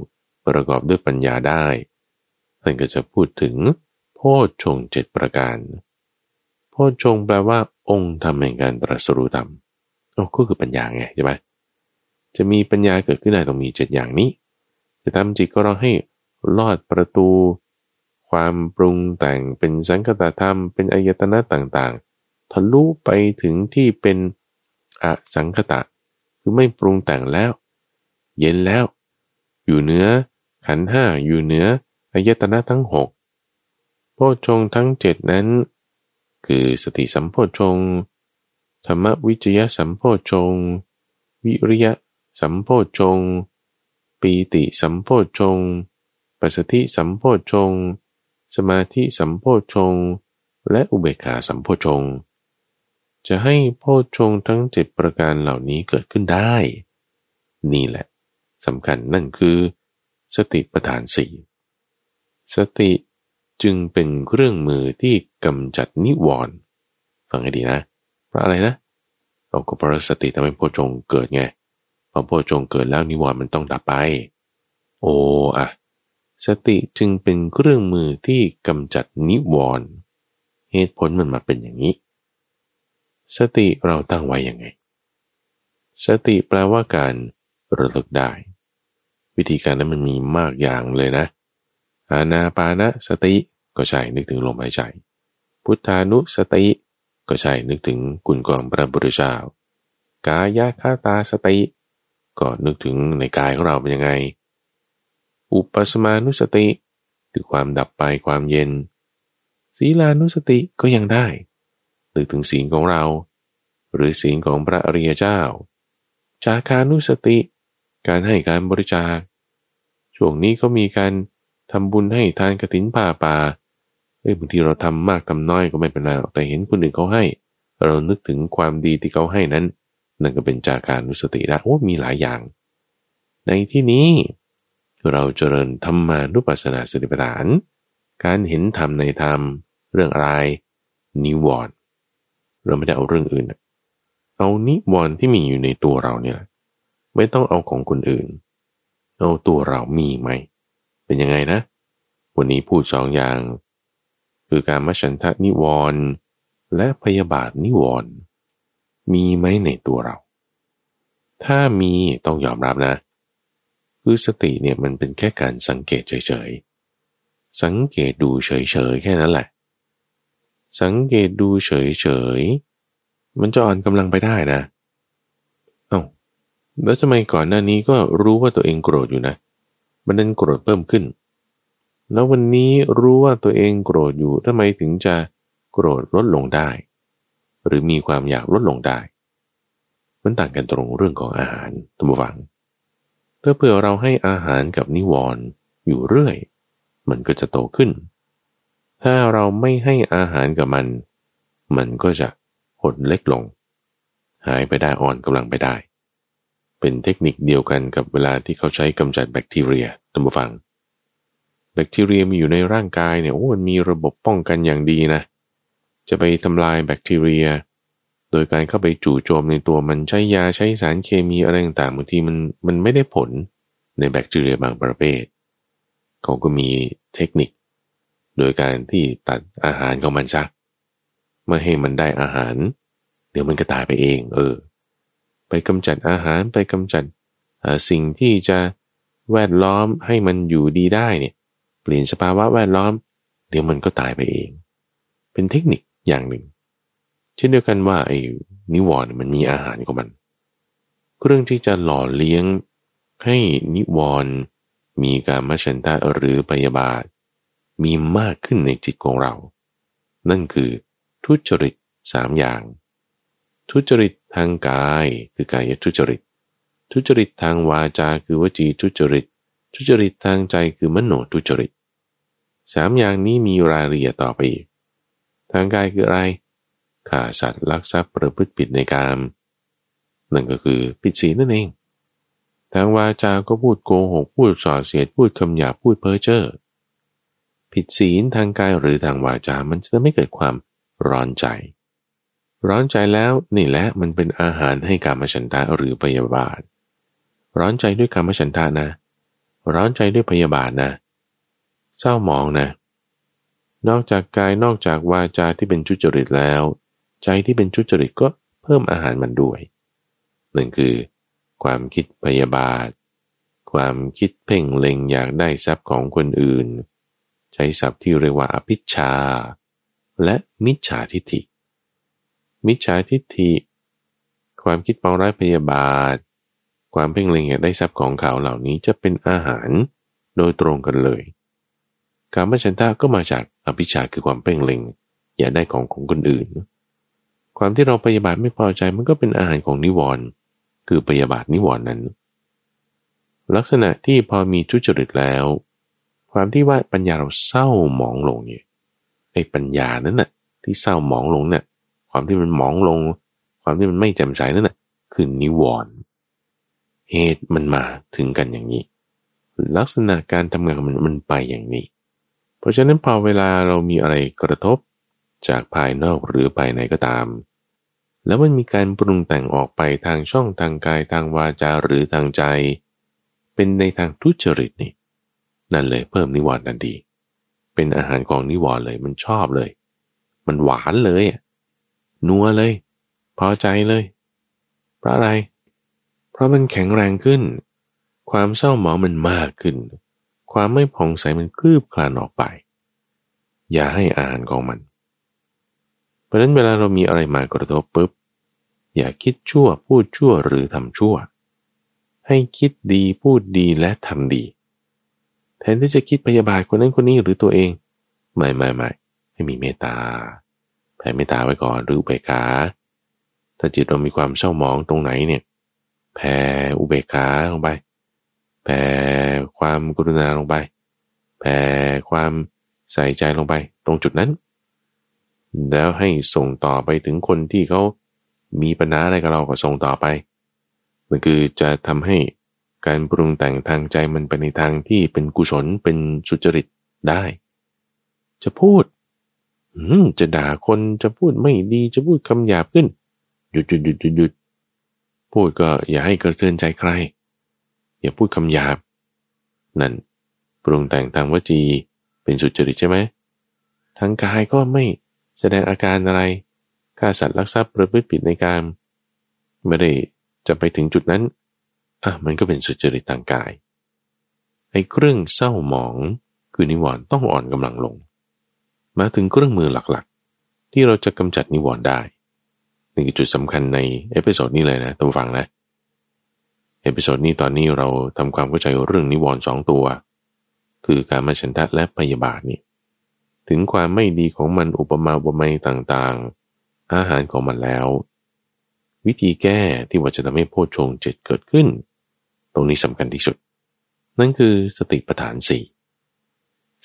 ประกอบด้วยปัญญาได้ท่านก็จะพูดถึงโพชฌงเจ็ดประการ โพชฌงแปลว่า องค์ทำแห่งการตรัสรู้ธรรมก็คือปัญญาไงใช่ไหมจะมีปัญญาเกิดขึ้นได้ต้องมีเจ็ดอย่างนี้ จะทำจิตก็เราให้ลอดประตู ความปรุงแต่งเป็นสังคตธรรม เป็นอายตนะต่างๆ ทะลุไปถึงที่เป็นอสังคตะ คือไม่ปรุงแต่งแล้ว เย็นแล้ว อยู่เนื้อขันห้าอยู่เหนืออายตนะทั้งหกโพชงทั้งเจ็ดนั้น คือสติสัมโพชงธรรมวิจยะสัมโพชง วิริยะสัมโพชง ปีติสัมโพชง ปัสสติสัมโพชง สมาธิสัมโพชง และอุเบกขาสัมโพชง จะให้โพชงทั้งเจ็ดประการเหล่านี้เกิดขึ้นได้ นี่แหละสำคัญนั่นคือ สติปัฏฐานสี่สติ จึงเป็นเครื่องมือที่กำจัดนิวรณ์ฟังให้ดีนะ เพราะอะไรนะเราก็เพราะสติทำให้โพชงเกิดไงพอโพชงเกิดแล้วนิวรณ์มันต้องดับไป โอ้อะสติจึงเป็นเครื่องมือที่กำจัดนิวรณ์เหตุผลมันมาเป็นอย่างนี้ สติเราตั้งไว้ยังไง สติแปลว่าการระลึกได้ วิธีการนั้นมันมีมากอย่างเลยนะ อานาปานะสติก็ใช่นึกถึงลมหายใจ พุทธานุสติ ก็ใช่นึกถึงกุณกองพระบุตรเจ้ากายคาตาสติ ก็นึกถึงในกายของเราเป็นยังไง อุปสมานุสติคือความดับไปความเย็น ศีลานุสติก็ยังได้นึกถึงศีลของเรา หรือศีลของพระอริยเจ้า จาคานุสติ การให้การบริจาค ช่วงนี้ก็มีการ ทำบุญให้ทานกระถินป่าป่าเอ้ยบางทีเราทำมากทำน้อยก็ไม่เป็นไรหรอกแต่เห็นคนอื่นเขาให้ เรานึกถึงความดีที่เขาให้นั้น นั่นก็เป็นจาการนุสติละโอ้มีหลายอย่าง ในที่นี้เราเจริญธรรมานุปัสสนาสติปัฏฐาน การเห็นธรรมในธรรม เรื่องอะไร นิวรณ์เราไม่ได้เอาเรื่องอื่น เอานิวรณ์ที่มีอยู่ในตัวเราเนี่ย ไม่ต้องเอาของคนอื่น เอาตัวเรามีไหม เป็นยังไงนะ วันนี้พูดสองอย่าง คือการมฉันทะนิวรณ์และพยาบาทนิวรณ์มีไหมในตัวเรา ถ้ามีต้องยอมรับนะ คือสติเนี่ยมันเป็นแค่การสังเกตเฉยๆ สังเกตดูเฉยๆ แค่นั้นแหละ สังเกตดูเฉยๆ มันจะอ่อนกำลังไปได้นะ เอา้า แล้วทำไมก่อนหน้านี้ก็รู้ว่าตัวเองโกรธอยู่นะ มันนั้นโกรธเพิ่มขึ้น แล้ววันนี้รู้ว่าตัวเองโกรธอยู่ทำไมถึงจะโกรธลดลงได้ หรือมีความอยากลดลงได้ มันต่างกันตรงเรื่องของอาหารตัมวัง ถ้าเผื่อเราให้อาหารกับนิวรณ์อยู่เรื่อย มันก็จะโตขึ้น ถ้าเราไม่ให้อาหารกับมัน มันก็จะหดเล็กลง หายไปได้อ่อนกำลังไปได้ เป็นเทคนิคเดียวกันกับเวลาที่เขาใช้กำจัดแบคทีเรียท่านผู้ฟัง แบคทีเรียมีอยู่ในร่างกายเนี่ยโอ้มันมีระบบป้องกันอย่างดีนะ จะไปทำลายแบคทีเรีย โดยการเข้าไปจู่โจมในตัวมันใช้ยาใช้สารเคมีอะไรต่างๆบางทีมันมันไม่ได้ผลในแบคทีเรียบางประเภท เขาก็มีเทคนิค โดยการที่ตัดอาหารของมันซะเมื่อให้มันได้อาหาร เดี๋ยวมันก็ตายไปเอง เออ ไปกำจัดอาหารไปกำจัดสิ่งที่จะแวดล้อมให้มันอยู่ดีได้เนี่ยเปลี่ยนสภาวะแวดล้อม เดี๋ยวมันก็ตายไปเอง เป็นเทคนิคอย่างหนึ่ง เช่นเดียวกันว่าไอ้นิวรณ์มันมีอาหารของมัน เรื่องที่จะหล่อเลี้ยงให้นิวรณ์มีการมชันทะหรือปยาบาท มีมากขึ้นในจิตของเรา นั่นคือทุจริตสามอย่าง ทุจริต ทางกายคือกายทุจริต ทุจริตทางวาจาคือวจีทุจริต ทุจริตทางใจคือมโนทุจริตสามอย่างนี้มีรายละเอียดต่อไปอีกทางกายคืออะไรฆ่าสัตว์ลักทรัพย์ประพฤติผิดในกามนั่นก็คือผิดศีลนั่นเอง ทางวาจาก็พูดโกหกพูดส่อเสียดพูดคำหยาพูดเพ้อเจ้อผิดศีลทางกายหรือทางวาจามันจะไม่เกิดความร้อนใจ ร้อนใจแล้วนี่แหละมันเป็นอาหารให้กามฉันทะหรือพยาบาท ร้อนใจด้วยกามฉันทะนะ ร้อนใจด้วยพยาบาทนะ เศร้ามองนะ นอกจากกายนอกจากวาจาที่เป็นชุจริตแล้ว ใจที่เป็นชุจริตก็เพิ่มอาหารมันด้วยนั่นคือ ความคิดพยาบาท ความคิดเพ่งเล็งอยากได้ทรัพย์ของคนอื่น ใช้ศัพท์ที่เรียกว่าอภิชา และมิจฉาทิฏฐิ มิจฉาทิฏฐิ ความคิดปองร้ายพยาบาท ความเพ่งเล็งอยากได้ทรัพย์ของเขาเหล่านี้จะเป็นอาหารโดยตรงกันเลยการมัชันทะก็มาจากอภิชาคือความเพ่งเล็ง อยากได้ของของคนอื่น ความที่เราพยาบาทไม่พอใจมันก็เป็นอาหารของนิวรณ์คือพยาบาทนิวรณ์นั้น ลักษณะที่พอมีทุจริตแล้ว ความที่ว่าปัญญาเราเศร้าหมองลงเนี่ยไอ้ปัญญานั้นน่ะที่เศร้าหมองลงเนี่ย ความที่มันหมองลง ความที่มันไม่แจ่มใสนั่นน่ะคือนิวรณ์เหตุมันมาถึงกันอย่างนี้ ลักษณะการทำงานมันมันไปอย่างนี้ เพราะฉะนั้นพอเวลาเรามีอะไรกระทบจากภายนอกหรือภายในก็ตาม แล้วมันมีการปรุงแต่งออกไปทางช่องทางกายทางวาจาหรือทางใจ เป็นในทางทุจริตนี่นั่นเลยเพิ่มนิวรณ์ทันทีเป็นอาหารของนิวรณ์เลยมันชอบเลย มันหวานเลย นัวเลย พอใจเลย เพราะอะไร เพราะมันแข็งแรงขึ้น ความเศร้าหมองมันมากขึ้น ความไม่ผ่องใสมันคลืบคลานออกไป อย่าให้อาหารของมัน เพราะนั้นเวลาเรามีอะไรมากระทบปุ๊บ อย่าคิดชั่วพูดชั่วหรือทำชั่ว ให้คิดดีพูดดีและทำดี แทนที่จะคิดพยาบาทคนนั้นคนนี้หรือตัวเอง ไม่ไม่ไม่ให้มีเมตตา ผ่เมตตาไว้ก่อนหรืออุเบกขา ถ้าจิตเรามีความเศร้าหมองตรงไหนเนี่ย แผ่อุเบกขาลงไป แผ่ความกรุณาลงไป แผ่ความใส่ใจลงไป ตรงจุดนั้น แล้วให้ส่งต่อไปถึงคนที่เขามีปัญหาอะไรกับเราก็ส่งต่อไป มันคือจะทำให้การปรุงแต่งทางใจมันไปในทางที่เป็นกุศลเป็นสุจริตได้ จะพูด จะด่าคนจะพูดไม่ดีจะพูดคำหยาบขึ้น หยุดหยุดหยุดหยุดหยุดพูดก็อย่าให้กระเทือนใจใคร อย่าพูดคำหยาบ นั่น ปรุงแต่งทางวจีเป็นสุจริตใช่ไหมทางกายก็ไม่แสดงอาการอะไรฆ่าสัตว์ลักทรัพย์ประพฤติผิดในกามไม่ได้จะไปถึงจุดนั้น อะมันก็เป็นสุจริตทางกายไอ้เครื่องเศร้าหมองคือนิวรณ์ต้องอ่อนกำลังลง มาถึงเครื่องมือหลักๆ ที่เราจะกำจัดนิวรณ์ได้นี่คือจุดสำคัญใน episode นี้เลยนะต้องฟังนะ episode นี้ตอนนี้เราทำความเข้าใจเรื่องนิวรณ์สองตัว คือการมาฉันทะและพยาบาทนี่ถึงความไม่ดีของมันอุปมาอุปไมยต่างๆ อาหารของมันแล้ว วิธีแก้ที่ว่าจะทำให้โพชฌงเจ็ดเกิดขึ้น ตรงนี้สำคัญที่สุด นั่นคือสติปัฏฐานสี่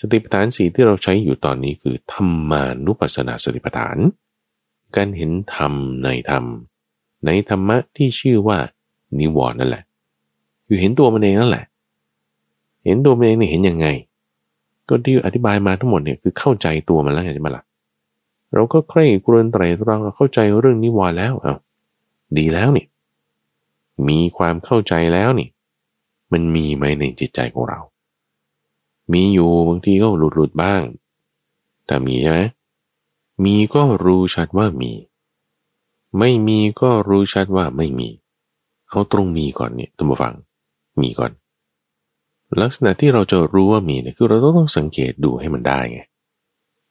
สติปัฏฐานสีที่เราใช้อยู่ตอนนี้คือธรรมานุปัสสนาสติปัฏฐาน การเห็นธรรมในธรรม ในธรรมะที่ชื่อว่า นิวรณ์นั่นแหละคือเห็นตัวมันเองนั่นแหละ เห็นตัวมันเองเนี่ยเห็นยังไง ก็ที่อธิบายมาทั้งหมดเนี่ยคือเข้าใจตัวมันแล้วใช่ไหมล่ะเราก็ใคร่ครวญไตรตรองเข้าใจเรื่องนิวรณ์แล้วเอาดีแล้วนี่ มีความเข้าใจแล้วนี่ มันมีไหมในจิตใจของเรา มีอยู่บางทีก็หลุดหลุดบ้าง แต่มีใช่ไหมมีก็รู้ชัดว่ามี ไม่มีก็รู้ชัดว่าไม่มี เอาตรงมีก่อนเนี่ยตั้งฟัง มีก่อน ลักษณะที่เราจะรู้ว่ามีเนี่ยคือเราต้องสังเกตดูให้มันได้ไง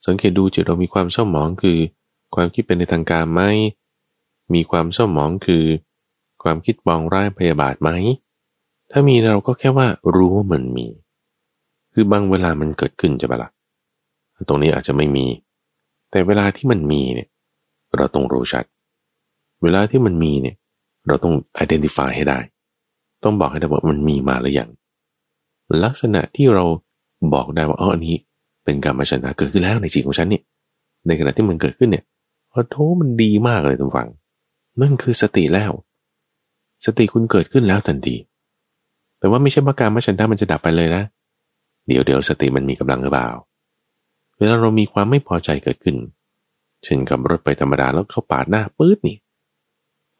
สังเกตดูจิตเรามีความเศร้าหมองคือ ความคิดเป็นในทางการไหม มีความเศร้าหมองคือ ความคิดบองร้ายพยาบาทไหม ถ้ามีเราก็แค่ว่ารู้ว่ามันมี คือบางเวลามันเกิดขึ้นจะปะละ่ะตรงนี้อาจจะไม่มี แต่เวลาที่มันมีเนี่ย เราต้องรู้ชัด เวลาที่มันมีเนี่ย เราต้อง identify ให้ได้ ต้องบอกให้ได้ว่ามันมีมาหรือยังลักษณะที่เราบอกได้ว่าอ๋ออันนี้ เป็นกรรมชนะเกิดขึ้นแล้วในจิตของฉันเนี่ย ในขณะที่มันเกิดขึ้นเนี่ยโอ้โหมันดีมากเลยทุกฝัง นั่นคือสติแล้ว สติคุณเกิดขึ้นแล้วทันทีแต่ว่าไม่ใช่ว่าการมฉันทะมันจะดับไปเลยนะเเดี๋ยวเดี๋ยวสติมันมีกำลังหรือเปล่า เวลาเรามีความไม่พอใจเกิดขึ้น เช่นกับรถไปธรรมดาแล้วเขาปาดหน้าปื๊ดนี่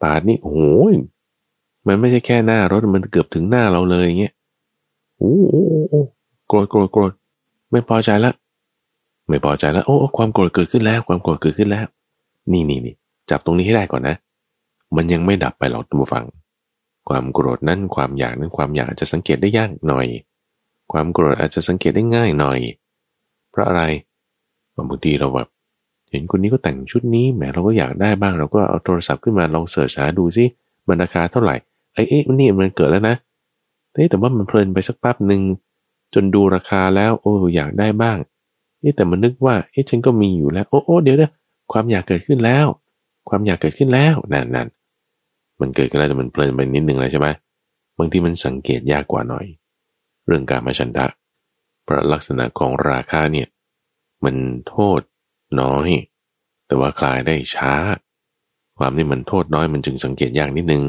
ปาดนี่โอ้โหมันไม่ใช่แค่หน้ารถมันเกือบถึงหน้าเราเลยเงี้ยโอ้โอ้โอ้โกรธโกรธโกรธไม่พอใจละไม่พอใจแล้วโอ้ความโกรธเกิดขึ้นแล้ว ความโกรธเกิดขึ้นแล้ว นี่นี่นี่จับตรงนี้ให้ได้ก่อนนะ มันยังไม่ดับไปหรอกทุกฝัง ความโกรธนั้นความอยากนั้นความอยากจจะสังเกตได้ยากหน่อย ความโกรธอาจจะสังเกตได้ง่ายหน่อย เพราะอะไรบางทีเราแบบเห็นคนนี้ก็แต่งชุดนี้แหมเราก็อยากได้บ้างเราก็เอาโทรศัพท์ขึ้นมาลองเสิร์ชหาดูซิมันราคาเท่าไหร่ไอ้เอ๊ะนี่มันเกิดแล้วนะแต่ว่ามันเพลินไปสักแป๊บหนึ่งจนดูราคาแล้วโอ้อยากได้บ้างเอ๊ะแต่มันนึกว่าเอ๊ะฉันก็มีอยู่แล้ว โอ้โอ้เดี๋ยวเดี๋ยวความอยากเกิดขึ้นแล้ว ความอยากเกิดขึ้นแล้วนั่นนั่นมันเกิดขึ้นแล้วแต่มันเพลินไปนิดหนึ่งแล้วใช่ไหมบางทีมันสังเกตยากกว่าหน่อย เรื่องการมาชันทะเพราะลักษณะของราคาเนี่ยมันโทษน้อย แต่ว่าคลายได้ช้า ความที่มันโทษน้อยมันจึงสังเกตยากนิดนึง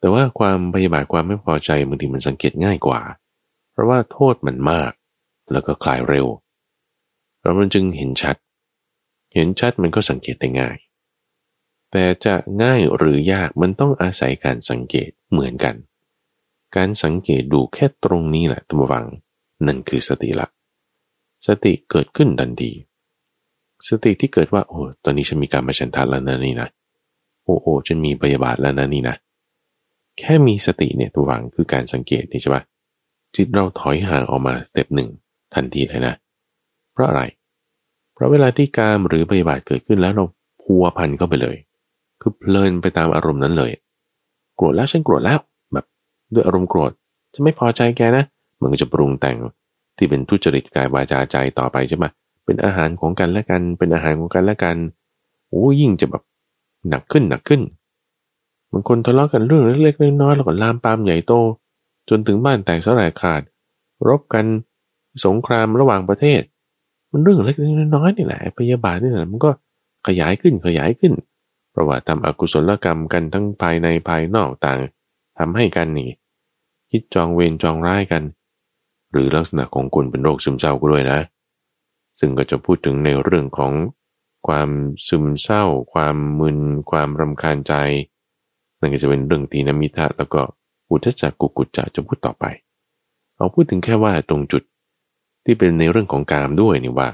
แต่ว่าความพยาบาทความไม่พอใจบางทีมันสังเกตง่ายกว่า เพราะว่าโทษมันมาก แล้วก็คลายเร็วเรามันจึงเห็นชัด เห็นชัดมันก็สังเกตได้ง่าย แต่จะง่ายหรือยากมันต้องอาศัยการสังเกตเหมือนกัน การสังเกตดูแค่ตรงนี้แหละตัววัง นั่นคือสติละ สติเกิดขึ้นทันทีสติที่เกิดว่า โอ้ตอนนี้ฉันมีการมาฉันทานแล้วนะนี่นะโอ้โอ้ฉันมีพยาบาทแล้วนะนี่นะแค่มีสติเนี่ยตัววังคือการสังเกตนี่ใช่ปะจิตเราถอยห่างออกมาเต็ปหนึ่งทันทีเลยนะ เพราะอะไร เพราะเวลาที่การหรือพยาบาทเกิดขึ้นแล้วเราพัวพันเข้าไปเลย คือเพลินไปตามอารมณ์นั้นเลย โกรธแล้วฉันโกรธแล้ว ด้วยอารมณ์โกรธจะไม่พอใจแกนะมันก็จะปรุงแต่งที่เป็นทุจริตกายวาจาใจต่อไปใช่ไหมเป็นอาหารของกันและกัน เป็นอาหารของกันและกันโอ้ยิ่งจะแบบหนักขึ้นหนักขึ้นบางคนทะเลาะกันเรื่องเล็กๆน้อยๆแล้วก็ลามปามใหญ่โต จนถึงบ้านแตกสลายขาด รบกันสงครามระหว่างประเทศ มันเรื่องเล็กๆน้อยๆนี่แหละพยาบาทนี่แหละมันก็ขยายขึ้นขยายขึ้น เพราะว่าทำอกุศลกรรมกันทั้งภายในภายนอกต่าง ทำให้กันนี่คิดจองเวรจองร้ายกัน หรือลักษณะของคนเป็นโรคซึมเศร้าก็ด้วยนะ ซึ่งก็จะพูดถึงในเรื่องของความซึมเศร้า ความมึน ความรำคาญใจ นั่นก็จะเป็นเรื่องตีนมิทะแล้วก็อุทจักกุกุจจะจะพูดต่อไป เอาพูดถึงแค่ว่าตรงจุดที่เป็นในเรื่องของกามด้วยนี่ว่า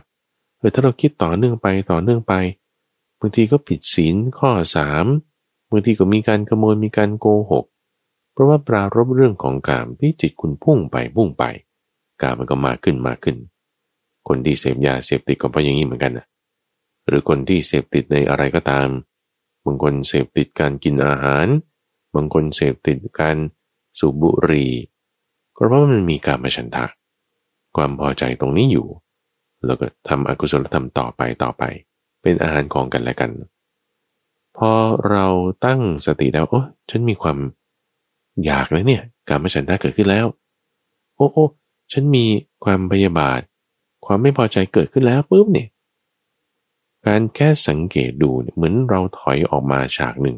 เออถ้าเราคิดต่อเนื่องไปต่อเนื่องไปบางทีก็ผิดศีลข้อสามบางทีก็มีการขโมยมีการโกหก เพราะว่าปรารบเรื่องของกามที่จิตคุณพุ่งไปพุ่งไป กามันก็มากขึ้นมากขึ้น คนที่เสพยาเสพติดก็เพราะอย่างนี้เหมือนกันนะหรือคนที่เสพติดในอะไรก็ตาม บางคนเสพติดการกินอาหาร บางคนเสพติดการสูบบุหรี่ก็เพราะมันมีการมาชันทะ ความพอใจตรงนี้อยู่ แล้วก็ทำอกุศลธรรมต่อไปต่อไป เป็นอาหารของกันและกัน พอเราตั้งสติแล้วโอ้ฉันมีความ อยากเลยเนี่ยการมฉันทะเกิดขึ้นแล้ว โอ้โอ้ฉันมีความพยาบาท ความไม่พอใจเกิดขึ้นแล้วปุ๊บเนี่ยการแค่สังเกตดูเหมือนเราถอยออกมาฉากหนึ่ง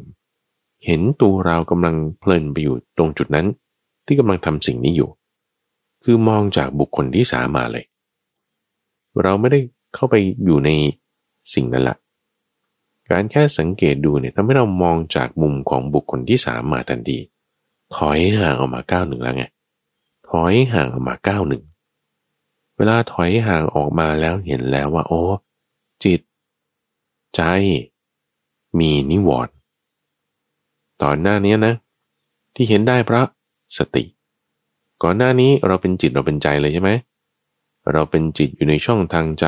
เห็นตัวเรากำลังเพลินไปอยู่ตรงจุดนั้น ที่กำลังทำสิ่งนี้อยู่ คือมองจากบุคคลที่สามาเลย เราไม่ได้เข้าไปอยู่ในสิ่งนั้นละการแค่สังเกตดูเนี่ยทำให้เรามองจากมุมของบุคคลที่สามมาทันที ถอยห่างออกมาก้าวหนึ่งแล้วไง ถอยห่างออกมาก้าวหนึ่ง เวลาถอยห่างออกมาแล้วเห็นแล้วว่า โอ้จิต ใจ มีนิวรณ์ตอนหน้านี้นะ ที่เห็นได้เพราะสติ ก่อนหน้านี้เราเป็นจิตเราเป็นใจเลยใช่ไหมเราเป็นจิตอยู่ในช่องทางใจ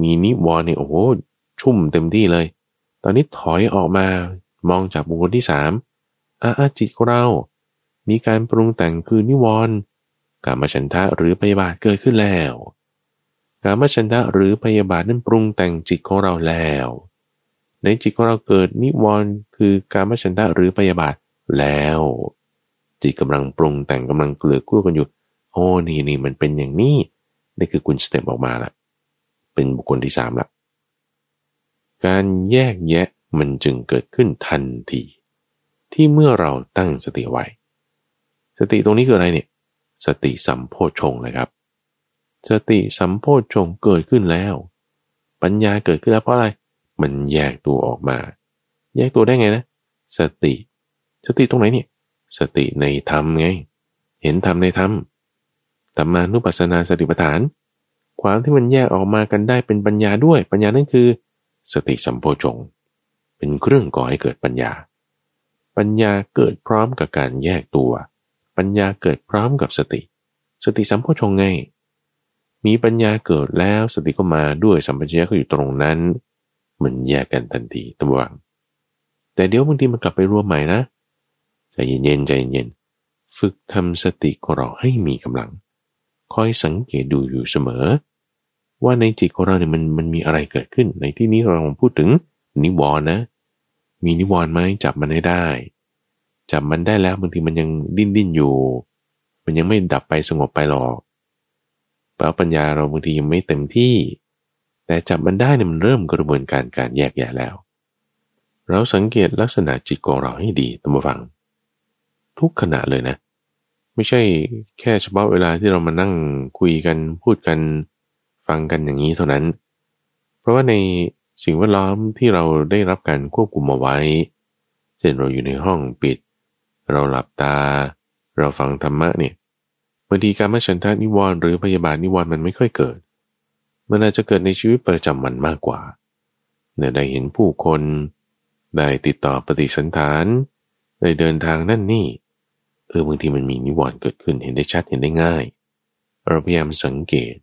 มีนิวรณ์เนี่ยโอ้โหชุ่มเต็มที่เลย ตอนนี้ถอยออกมามองจากบุคคลที่สาม อาอาจิตของเรา มีการปรุงแต่งคือนิวรณ์กามฉันทะหรือพยาบาทเกิดขึ้นแล้วกามฉันทะหรือพยาบาทนั้นปรุงแต่งจิตของเราแล้ว ในจิตของเราเกิดนิวรณ์คือกามฉันทะหรือพยาบาทแล้ว จิตกำลังปรุงแต่งกำลังเกลือกลั้วกันอยู่ โอ้นี่นี่มันเป็นอย่างนี้นี่คือคุณสเต็ปออกมาละเป็นบุคคลที่สามละการแยกแยะมันจึงเกิดขึ้นทันที ที่เมื่อเราตั้งสติไว้ สติตรงนี้คืออะไรเนี่ย สติสัมโพชงเลยครับ สติสัมโพชงเกิดขึ้นแล้ว ปัญญาเกิดขึ้นแล้วเพราะอะไร มันแยกตัวออกมา แยกตัวได้ไงนะ สติ สติตรงไหนเนี่ย สติในธรรมไง เห็นธรรมในธรรมธรรมานุปัสสนาสติปัฏฐาน ความที่มันแยกออกมากันได้เป็นปัญญาด้วย ปัญญานั่นคือ สติสัมโพชงเป็นเครื่องก่อให้เกิดปัญญา ปัญญาเกิดพร้อมกับการแยกตัว ปัญญาเกิดพร้อมกับสติ สติสัมโพชงไง มีปัญญาเกิดแล้วสติก็มาด้วยสัมปชัญญะก็อยู่ตรงนั้นมันแยกกันทันทีตัววังแต่เดี๋ยวบางทีมันกลับไปรวมใหม่นะใจเย็นๆใจเย็นฝึกทำสติของเราให้มีกำลัง คอยสังเกตดูอยู่เสมอ ว่าในจิตของเราเนี่ยมันมันมีอะไรเกิดขึ้น ในที่นี้เราพูดถึงนิวรณ์นะ มีนิวรณ์ไหมจับมันให้ได้ จับมันได้แล้วบางทีมันยังดิ้นดิ้นอยู่ มันยังไม่ดับไปสงบไปหรอกแปลว่าปัญญาเราบางทียังไม่เต็มที่ แต่จับมันได้เนี่ยมันเริ่มกระบวนการการแยกแยะแล้ว เราสังเกตลักษณะจิตของเราให้ดีตั้งฟัง ทุกขณะเลยนะ ไม่ใช่แค่เฉพาะเวลาที่เรามานั่งคุยกันพูดกันฟังกันอย่างนี้เท่านั้น เพราะว่าใน สิ่งแวดล้อมที่เราได้รับการควบคุมเอาไว้ เช่นเราอยู่ในห้องปิด เราหลับตา เราฟังธรรมะเนี่ยบางทีการมาฉันทานิวรณ์หรือพยาบาทนิวรณ์มันไม่ค่อยเกิด มันอาจจะเกิดในชีวิตประจำวันมากกว่าเนี่ยได้เห็นผู้คน ได้ติดต่อปฏิสันฐาน ได้เดินทางนั่นนี่ เออบางทีมันมีนิวรณ์เกิดขึ้นเห็นได้ชัดเห็นได้ง่าย เราพยายามสังเกต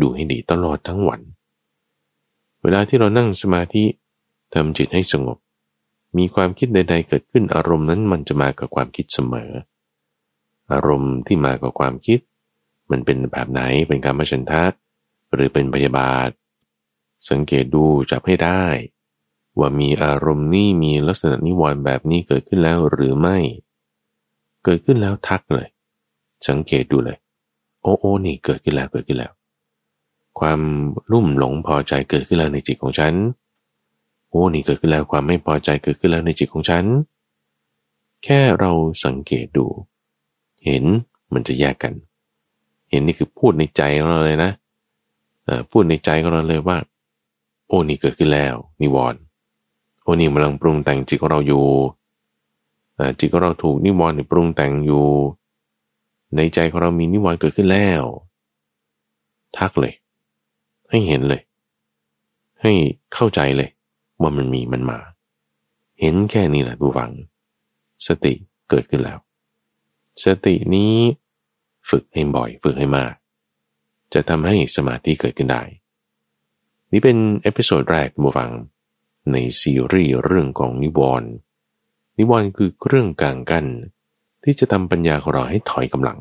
ดูให้ดีตลอดทั้งวัน เวลาที่เรานั่งสมาธิทำจิตให้สงบ มีความคิดใด ๆ เกิดขึ้นอารมณ์นั้นมันจะมากับความคิดเสมอ อารมณ์ที่มากับความคิด มันเป็นแบบไหนเป็นการมชันทะหรือเป็นพยาบาท สังเกตดูจับให้ได้ ว่ามีอารมณ์นี้มีลักษณะนิวรณ์แบบนี้เกิดขึ้นแล้วหรือไม่ เกิดขึ้นแล้วทักเลย สังเกตดูเลย โอ้โอ้นี่เกิดขึ้นแล้วเกิดขึ้นแล้ว ความรุ่มหลงพอใจเกิดขึ้นแล้วในจิตของฉัน โอ้นี่เกิดขึ้นแล้วความไม่พอใจเกิดขึ้นแล้วในจิตของฉัน แค่เราสังเกตดู เห็นมันจะแยกกัน เห็นนี่คือพูดในใจของเราเลยนะพูดในใจของเราเลยว่า โอ้นี่เกิดขึ้นแล้วนิวรณ์โอ้นี่กำลังปรุงแต่งจิตของเราอยู่จิตของเราถูกนิวรณ์ปรุงแต่งอยู่ ในใจของเรามีนิวรณ์เกิดขึ้นแล้ว ทักเลย ให้เห็นเลย ให้เข้าใจเลย ว่ามันมีมันมา เห็นแค่นี้แหละผู้ฟัง สติเกิดขึ้นแล้ว สตินี้ฝึกให้บ่อยฝึกให้มาก จะทำให้สมาธิเกิดขึ้นได้ นี่เป็น episode แรกผู้ฟัง ในซีรีส์เรื่องของนิวรณ์นิวรณ์คือเรื่องกางกั้น ที่จะทำปัญญาของเราให้ถอยกำลัง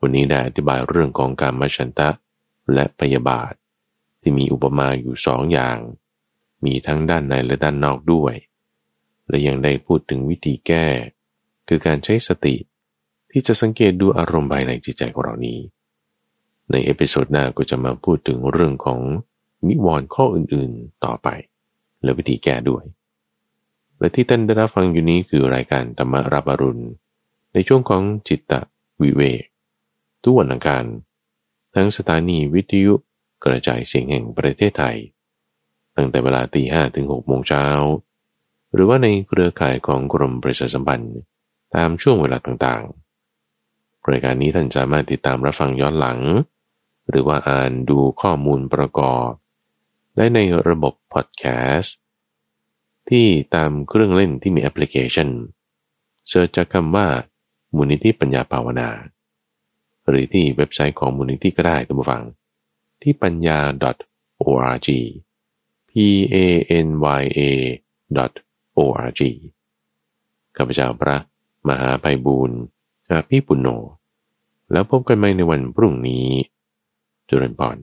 วันนี้ได้อธิบายเรื่องของการมาชันตะและพยาบาท ที่มีอุปมาอยู่สองอย่าง มีทั้งด้านในและด้านนอกด้วย และยังได้พูดถึงวิธีแก้ คือการใช้สติ ที่จะสังเกตดูอารมณ์ภายในจิตใจของเรานี้ ใน episode หน้าก็จะมาพูดถึงเรื่องของนิวรณ์ข้ออื่นๆต่อไป และวิธีแก้ด้วย และที่ท่านได้รับฟังอยู่นี้คือรายการธรรมะรับอรุณ ในช่วงของจิตตวิเวกทุกวันอังคารทั้งสถานีวิทยุ กระจายเสียงแห่งประเทศไทย ตั้งแต่เวลาตีห้ถึงหกโมงเช้า หรือว่าในเครือข่ายของกรมประชาสัมพันธ์ตามช่วงเวลาต่างๆ รายการนี้ท่านสามารถติดตามรับฟังย้อนหลัง หรือว่าอ่านดูข้อมูลประกอบ ได้ในระบบพอดแคสต์ที่ตามเครื่องเล่นที่มีแอปพลิเคชันเสิร์ชจากคำว่ามูลนิธิปัญญาภาวนา หรือที่เว็บไซต์ของมูลนิธิก็ได้ตัมฟัง ที่ปัญญา .org p a n y a .org ข้าพเจ้าพระ มหาไพบูรณ์อาพี่ปุณโญแล้วพบกันใหม่ในวันพรุ่งนี้จุรินพร